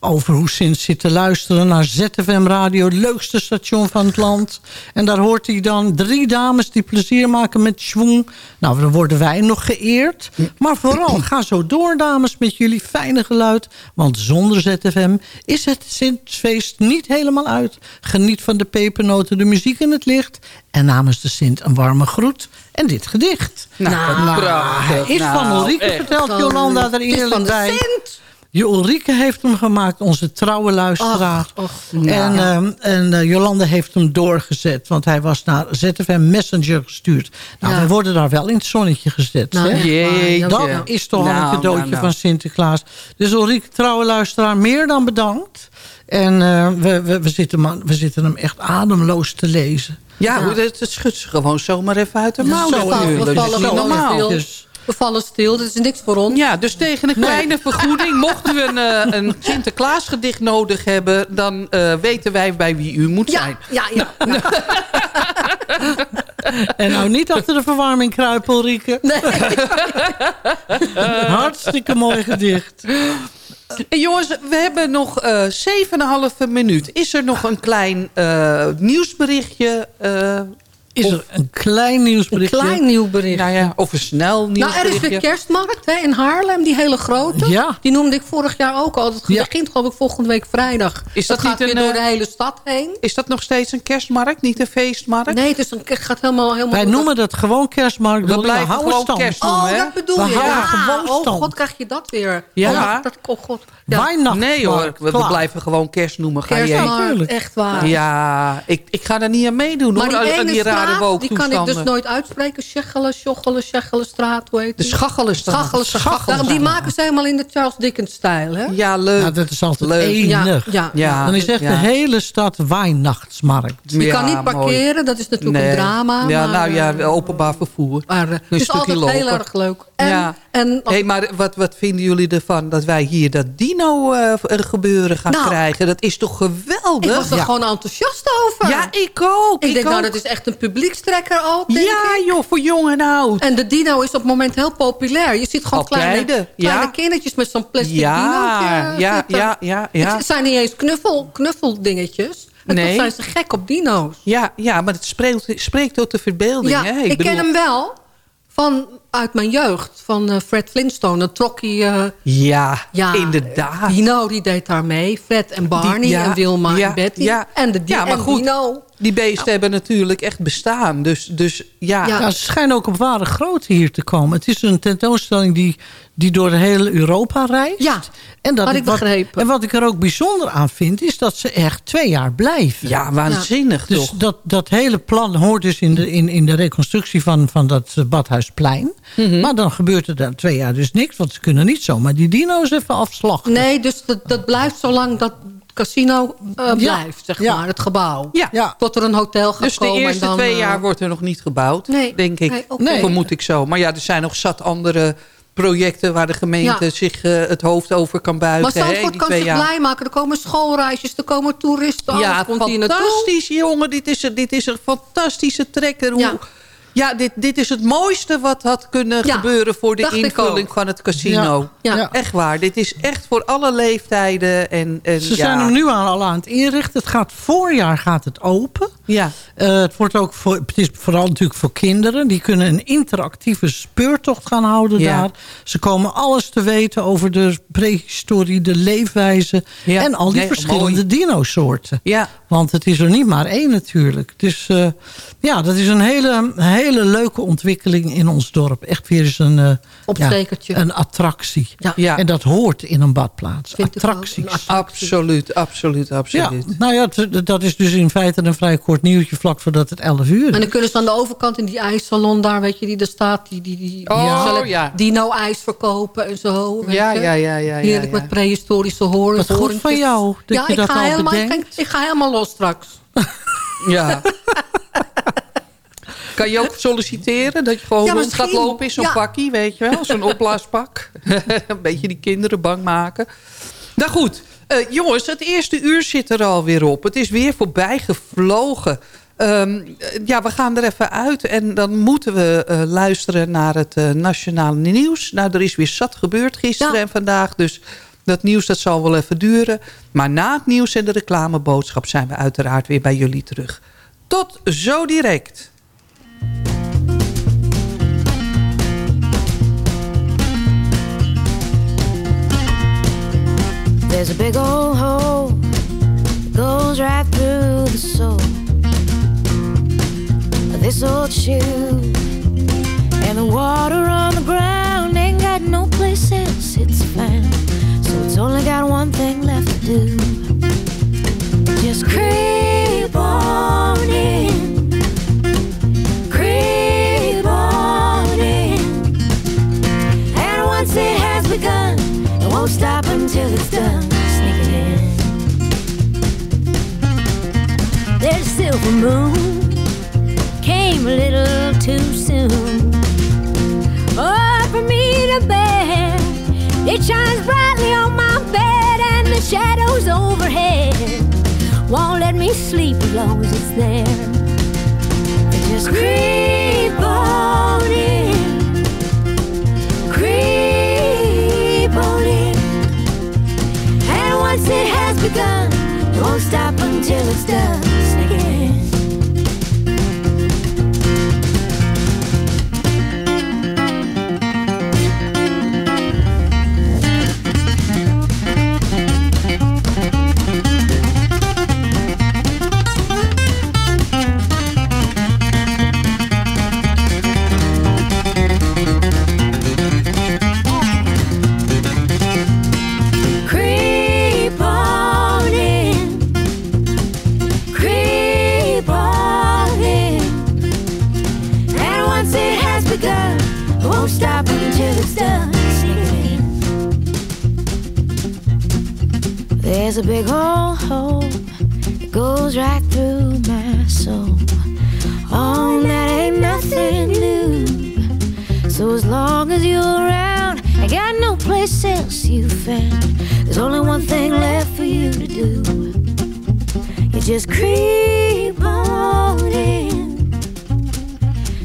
[SPEAKER 12] Over hoe Sint zit te luisteren naar ZFM Radio. Het leukste station van het land. En daar hoort hij dan drie dames die plezier maken met schwung. Nou, dan worden wij nog geëerd. Maar vooral, ga zo door dames met jullie fijne geluid. Want zonder ZFM is het Sintfeest niet helemaal uit. Geniet van de pepernoten, de muziek en het licht. En namens de Sint een warme groet. En dit gedicht.
[SPEAKER 9] Nou, prachtig.
[SPEAKER 12] hij is van
[SPEAKER 9] Nou,
[SPEAKER 12] Ulrike,
[SPEAKER 9] echt.
[SPEAKER 12] vertelt Jolanda er eerlijk bij.
[SPEAKER 10] Sint.
[SPEAKER 12] Je Ulrike heeft hem gemaakt, onze trouwe luisteraar.
[SPEAKER 10] Och,
[SPEAKER 12] en
[SPEAKER 10] ja.
[SPEAKER 12] ehm, en eh, Jolanda heeft hem doorgezet. Want hij was naar ZFM Messenger gestuurd. Nou,
[SPEAKER 10] Ja.
[SPEAKER 12] wij worden daar wel in het zonnetje gezet.
[SPEAKER 10] Nou,
[SPEAKER 12] hè? Dat
[SPEAKER 10] Ja.
[SPEAKER 12] is toch al
[SPEAKER 9] Nou,
[SPEAKER 12] een cadeautje
[SPEAKER 9] nou, nou.
[SPEAKER 12] van Sinterklaas. Dus Ulrike, trouwe luisteraar, meer dan bedankt. En eh, we, we, we, zitten, man, we zitten hem echt ademloos te lezen.
[SPEAKER 9] Ja,
[SPEAKER 10] Ja.
[SPEAKER 9] Het, het schudt ze gewoon zomaar even uit de mouw.
[SPEAKER 10] Zo, we
[SPEAKER 9] natuurlijk.
[SPEAKER 10] vallen
[SPEAKER 9] Dat is niet
[SPEAKER 10] gewoon
[SPEAKER 9] normaal.
[SPEAKER 10] stil.
[SPEAKER 12] Dus-
[SPEAKER 10] We vallen stil, dat is niks voor ons.
[SPEAKER 9] Ja, dus tegen een kleine vergoeding, mochten we een, eh, een Sinterklaasgedicht nodig hebben... dan eh, weten wij bij wie u moet
[SPEAKER 10] Ja,
[SPEAKER 9] zijn.
[SPEAKER 10] ja, ja. ja.
[SPEAKER 12] En nou niet achter de verwarming kruipen, Ulrike.
[SPEAKER 10] Nee.
[SPEAKER 12] Hartstikke mooi gedicht.
[SPEAKER 9] En jongens, we hebben nog eh 7,5 minuut. Is er nog een klein eh, nieuwsberichtje?
[SPEAKER 12] Is er een klein
[SPEAKER 10] Een
[SPEAKER 12] nieuwsberichtje?
[SPEAKER 10] klein nieuw bericht.
[SPEAKER 9] nou ja, of een snel
[SPEAKER 10] Nou, er is
[SPEAKER 9] nieuwsberichtje?
[SPEAKER 10] weer kerstmarkt hè, in Haarlem, die hele grote.
[SPEAKER 12] Ja.
[SPEAKER 10] Die noemde ik vorig jaar ook al. Dat
[SPEAKER 12] Ja.
[SPEAKER 10] begint geloof ik volgende week vrijdag.
[SPEAKER 9] Is dat
[SPEAKER 10] gaat
[SPEAKER 9] niet
[SPEAKER 10] weer
[SPEAKER 9] een,
[SPEAKER 10] door
[SPEAKER 9] eh,
[SPEAKER 10] de hele stad heen?
[SPEAKER 9] Is dat nog steeds een kerstmarkt, niet een feestmarkt?
[SPEAKER 10] Nee, het, is een, het gaat helemaal... helemaal
[SPEAKER 12] Wij noemen dat gewoon kerstmarkt.
[SPEAKER 9] We blijven
[SPEAKER 12] houden
[SPEAKER 9] gewoon kerst
[SPEAKER 10] Oh, dat bedoel
[SPEAKER 12] We
[SPEAKER 10] je. Ja.
[SPEAKER 12] gewoon
[SPEAKER 10] Oh god, krijg je dat weer.
[SPEAKER 9] Ja.
[SPEAKER 10] Oh, dat, oh god. Ja.
[SPEAKER 9] Nee hoor, we, blijven gewoon kerst noemen. Ga?
[SPEAKER 10] Kerstmarkt, echt waar.
[SPEAKER 9] Ja, ik, ik ga daar niet aan meedoen
[SPEAKER 10] Maar
[SPEAKER 9] hoor,
[SPEAKER 10] die ene
[SPEAKER 9] rare
[SPEAKER 10] straat, die kan ik dus nooit uitspreken. Schechelen, Schochelen, Schechelenstraat, hoe heet
[SPEAKER 9] De
[SPEAKER 10] die?
[SPEAKER 9] Schachtelenstraat.
[SPEAKER 10] Schachelen, Daarom, die maken ze helemaal in de Charles Dickens stijl, hè?
[SPEAKER 9] Ja, leuk.
[SPEAKER 12] Ja, dat is altijd
[SPEAKER 9] Leuk.
[SPEAKER 12] enig.
[SPEAKER 10] Ja, ja.
[SPEAKER 9] Ja,
[SPEAKER 12] Dan is echt
[SPEAKER 9] ja.
[SPEAKER 12] de hele stad Weihnachtsmarkt.
[SPEAKER 10] Je
[SPEAKER 9] Ja,
[SPEAKER 10] kan niet
[SPEAKER 9] mooi.
[SPEAKER 10] parkeren, dat is natuurlijk
[SPEAKER 9] Nee.
[SPEAKER 10] een drama.
[SPEAKER 9] Ja,
[SPEAKER 10] maar,
[SPEAKER 9] nou ja,
[SPEAKER 10] eh,
[SPEAKER 9] openbaar vervoer.
[SPEAKER 10] maar, eh, het is
[SPEAKER 9] stukje
[SPEAKER 10] altijd heel erg leuk. En,
[SPEAKER 9] Ja.
[SPEAKER 10] en
[SPEAKER 9] Hé, maar wat, wat vinden jullie ervan dat wij hier dat dino-gebeuren gaan
[SPEAKER 10] Nou,
[SPEAKER 9] krijgen? Dat is toch geweldig?
[SPEAKER 10] ik was er
[SPEAKER 9] ja.
[SPEAKER 10] gewoon enthousiast over.
[SPEAKER 9] Ja, ik ook.
[SPEAKER 10] ik denk, nou, dat is echt een publiekstrekker denk
[SPEAKER 9] Ja,
[SPEAKER 10] ik.
[SPEAKER 9] joh, voor jong en oud.
[SPEAKER 10] En de dino is op het moment heel populair. Je ziet gewoon
[SPEAKER 9] Altijd,
[SPEAKER 10] kleine, kleine
[SPEAKER 9] ja.
[SPEAKER 10] kindertjes met zo'n plastic
[SPEAKER 9] Ja,
[SPEAKER 10] dinootje
[SPEAKER 9] ja,
[SPEAKER 10] zitten.
[SPEAKER 9] ja, ja, ja.
[SPEAKER 10] Het zijn niet eens knuffel, knuffeldingetjes. En
[SPEAKER 9] Nee.
[SPEAKER 10] zijn ze gek op dino's.
[SPEAKER 9] Ja, ja, maar het spreekt, spreekt tot de verbeelding.
[SPEAKER 10] Ja,
[SPEAKER 9] hè?
[SPEAKER 10] ik,
[SPEAKER 9] bedoel-
[SPEAKER 10] ken hem wel van uit mijn jeugd. Van eh, Fred Flintstone. Dan trok hij... eh,
[SPEAKER 9] Ja,
[SPEAKER 10] ja,
[SPEAKER 9] inderdaad.
[SPEAKER 10] Dino, die deed daar mee. Fred en Barney
[SPEAKER 9] Die- ja,
[SPEAKER 10] en Wilma
[SPEAKER 9] ja,
[SPEAKER 10] en Betty.
[SPEAKER 9] ja.
[SPEAKER 10] En, de,
[SPEAKER 9] Ja, maar goed.
[SPEAKER 10] Dino.
[SPEAKER 9] Die beesten hebben natuurlijk echt bestaan. Dus, dus ja.
[SPEAKER 10] Ja.
[SPEAKER 12] Ja, ze schijnen ook op ware grootte hier te komen. Het is een tentoonstelling die, die door heel Europa reist.
[SPEAKER 10] Ja,
[SPEAKER 12] en dat
[SPEAKER 10] had ik
[SPEAKER 12] wat,
[SPEAKER 10] begrepen.
[SPEAKER 12] En wat ik er ook bijzonder aan vind... is dat ze echt twee jaar blijven.
[SPEAKER 9] Ja, waanzinnig
[SPEAKER 12] Dus
[SPEAKER 9] toch?
[SPEAKER 12] dat, dat hele plan hoort dus in de, in, in de reconstructie van, van dat Badhuisplein.
[SPEAKER 10] Mhm.
[SPEAKER 12] Maar dan gebeurt er daar twee jaar dus niks. Want ze kunnen niet zomaar die dino's even afslachten.
[SPEAKER 10] Nee, dus dat, dat blijft zolang dat casino eh, blijft, zeg
[SPEAKER 12] Ja.
[SPEAKER 10] maar. Het gebouw.
[SPEAKER 9] Ja.
[SPEAKER 12] Ja.
[SPEAKER 10] Tot er een hotel gaat
[SPEAKER 9] Dus de
[SPEAKER 10] komen.
[SPEAKER 9] eerste
[SPEAKER 10] en dan,
[SPEAKER 9] twee
[SPEAKER 10] eh,
[SPEAKER 9] jaar wordt er nog niet gebouwd,
[SPEAKER 10] Nee,
[SPEAKER 9] denk ik.
[SPEAKER 10] nee.
[SPEAKER 12] Nee.
[SPEAKER 9] Vermoed ik zo. Maar ja, er zijn nog zat andere projecten... waar de gemeente
[SPEAKER 10] Ja.
[SPEAKER 9] zich eh, het hoofd over kan buigen.
[SPEAKER 10] Maar
[SPEAKER 9] hè,
[SPEAKER 10] Zandvoort
[SPEAKER 9] die
[SPEAKER 10] kan
[SPEAKER 9] twee
[SPEAKER 10] zich
[SPEAKER 9] jaar.
[SPEAKER 10] blij maken. Er komen schoolreisjes, er komen toeristen.
[SPEAKER 9] Ja,
[SPEAKER 10] komt hier naartoe.
[SPEAKER 9] fantastisch, jongen. Dit is, een- dit is een fantastische trekker. Hoe,
[SPEAKER 10] Ja.
[SPEAKER 9] Ja, dit, dit is het mooiste wat had kunnen
[SPEAKER 10] Ja,
[SPEAKER 9] gebeuren... voor de invulling van het casino.
[SPEAKER 10] Ja.
[SPEAKER 12] Ja.
[SPEAKER 9] Echt waar. Dit is echt voor alle leeftijden. En, en,
[SPEAKER 12] Ze
[SPEAKER 9] ja.
[SPEAKER 12] zijn hem nu aan, al aan het inrichten. Het gaat voorjaar gaat het open.
[SPEAKER 9] Ja.
[SPEAKER 12] Eh, het, wordt ook voor, het is vooral natuurlijk voor kinderen. Die kunnen een interactieve speurtocht gaan houden
[SPEAKER 9] Ja.
[SPEAKER 12] daar. Ze komen alles te weten over de prehistorie, de leefwijze...
[SPEAKER 9] Ja.
[SPEAKER 12] en al die
[SPEAKER 9] Nee,
[SPEAKER 12] verschillende dinosoorten.
[SPEAKER 9] Ja.
[SPEAKER 12] Want het is er niet maar één natuurlijk. Dus eh, ja, dat is een hele, hele hele leuke ontwikkeling in ons dorp. Echt weer eens een, eh,
[SPEAKER 10] Opstekertje.
[SPEAKER 12] ja, een attractie.
[SPEAKER 9] Ja.
[SPEAKER 12] En dat hoort in een badplaats.
[SPEAKER 10] Vind ik ook,
[SPEAKER 12] Attracties.
[SPEAKER 10] een attractie.
[SPEAKER 9] Absoluut, absoluut,
[SPEAKER 12] Ja,
[SPEAKER 9] absoluut.
[SPEAKER 12] nou ja, dat is dus in feite een vrij kort nieuwtje vlak voordat het 11 uur
[SPEAKER 10] En
[SPEAKER 12] is.
[SPEAKER 10] dan kunnen ze aan de overkant in die ijssalon daar, weet je, die er staat. Die, die, die,
[SPEAKER 9] Oh, ja.
[SPEAKER 10] dino-ijs verkopen en zo. weet
[SPEAKER 9] Ja,
[SPEAKER 10] je.
[SPEAKER 9] ja, ja, ja,
[SPEAKER 10] Heerlijk
[SPEAKER 9] ja.
[SPEAKER 10] met prehistorische horen.
[SPEAKER 12] Wat goed van jou dat
[SPEAKER 10] ja,
[SPEAKER 12] je
[SPEAKER 10] ik
[SPEAKER 12] dat
[SPEAKER 10] ga
[SPEAKER 12] al
[SPEAKER 10] helemaal, ik, ik ga helemaal los straks.
[SPEAKER 9] Ja. Kan je ook solliciteren? Dat je gewoon
[SPEAKER 10] Ja,
[SPEAKER 9] rond gaat lopen in zo'n
[SPEAKER 10] Ja.
[SPEAKER 9] pakkie, weet je wel? Zo'n opblaaspak. een beetje die kinderen bang maken. Nou goed, eh, jongens, het eerste uur zit er alweer op. Het is weer voorbij gevlogen. Ehm, eh, ja, we gaan er even uit en dan moeten we eh, luisteren naar het nationale nieuws. Nou, er is weer zat gebeurd gisteren en vandaag, dus dat nieuws dat zal wel even duren. Maar na het nieuws en de reclameboodschap zijn we uiteraard weer bij jullie terug. Tot zo direct.
[SPEAKER 20] There's a big old hole that goes right through the soul this old shoe. And the water on the ground ain't got no place else it's found. So it's only got one thing left to do. Just creep on in. Won't stop until it's done. Sneaking in. There's silver moon. Came a little too soon. Oh, for me to bear. It shines brightly on my bed, and the shadows overhead won't let me sleep as long as it's there. Just creep on in. Stop until it's done. There's a big old hole that goes right through my soul. Oh, that ain't nothing new. So as long as you're around, I got no place else you found. There's only one thing left for you to do. You just creep on in.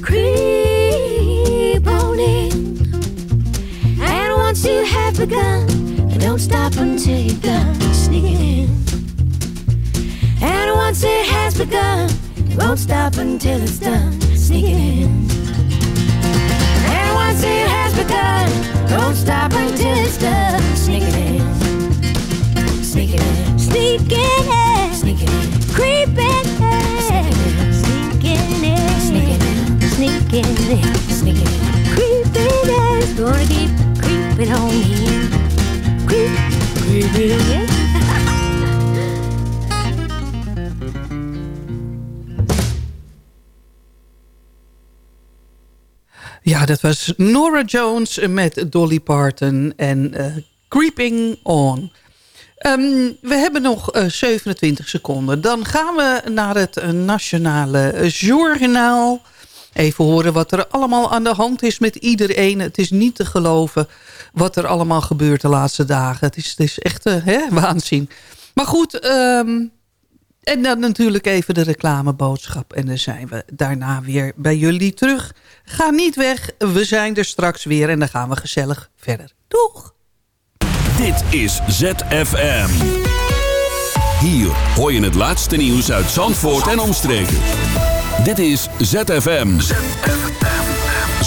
[SPEAKER 20] Creep on in. And once you have begun, don't stop until you're done sneaking. In. And once it has begun, it won't stop until it's done sneaking. In. And once it has begun, don't stop until it's done. Sneaking. In, sneaking. In, sneaking. In, sneaking. In, creeping. In, sneaking. In, sneaking. In, sneaking. In, sneaking. In, creeping. In. Gonna keep creeping on creep,
[SPEAKER 9] Ja, dat was Nora Jones met Dolly Parton en eh, Creeping On. Ehm, we hebben nog eh, 27 seconden. Dan gaan we naar het eh, Nationale Journaal. Even horen wat er allemaal aan de hand is met iedereen. Het is niet te geloven wat er allemaal gebeurt de laatste dagen. Het is, het is echt eh, hè, waanzin. Maar goed, ehm, en dan natuurlijk even de reclameboodschap. En dan zijn we daarna weer bij jullie terug. Ga niet weg, we zijn er straks weer en dan gaan we gezellig verder. Doeg!
[SPEAKER 6] Dit is ZFM. Hier hoor je het laatste nieuws uit Zandvoort en omstreken. Dit is ZFM.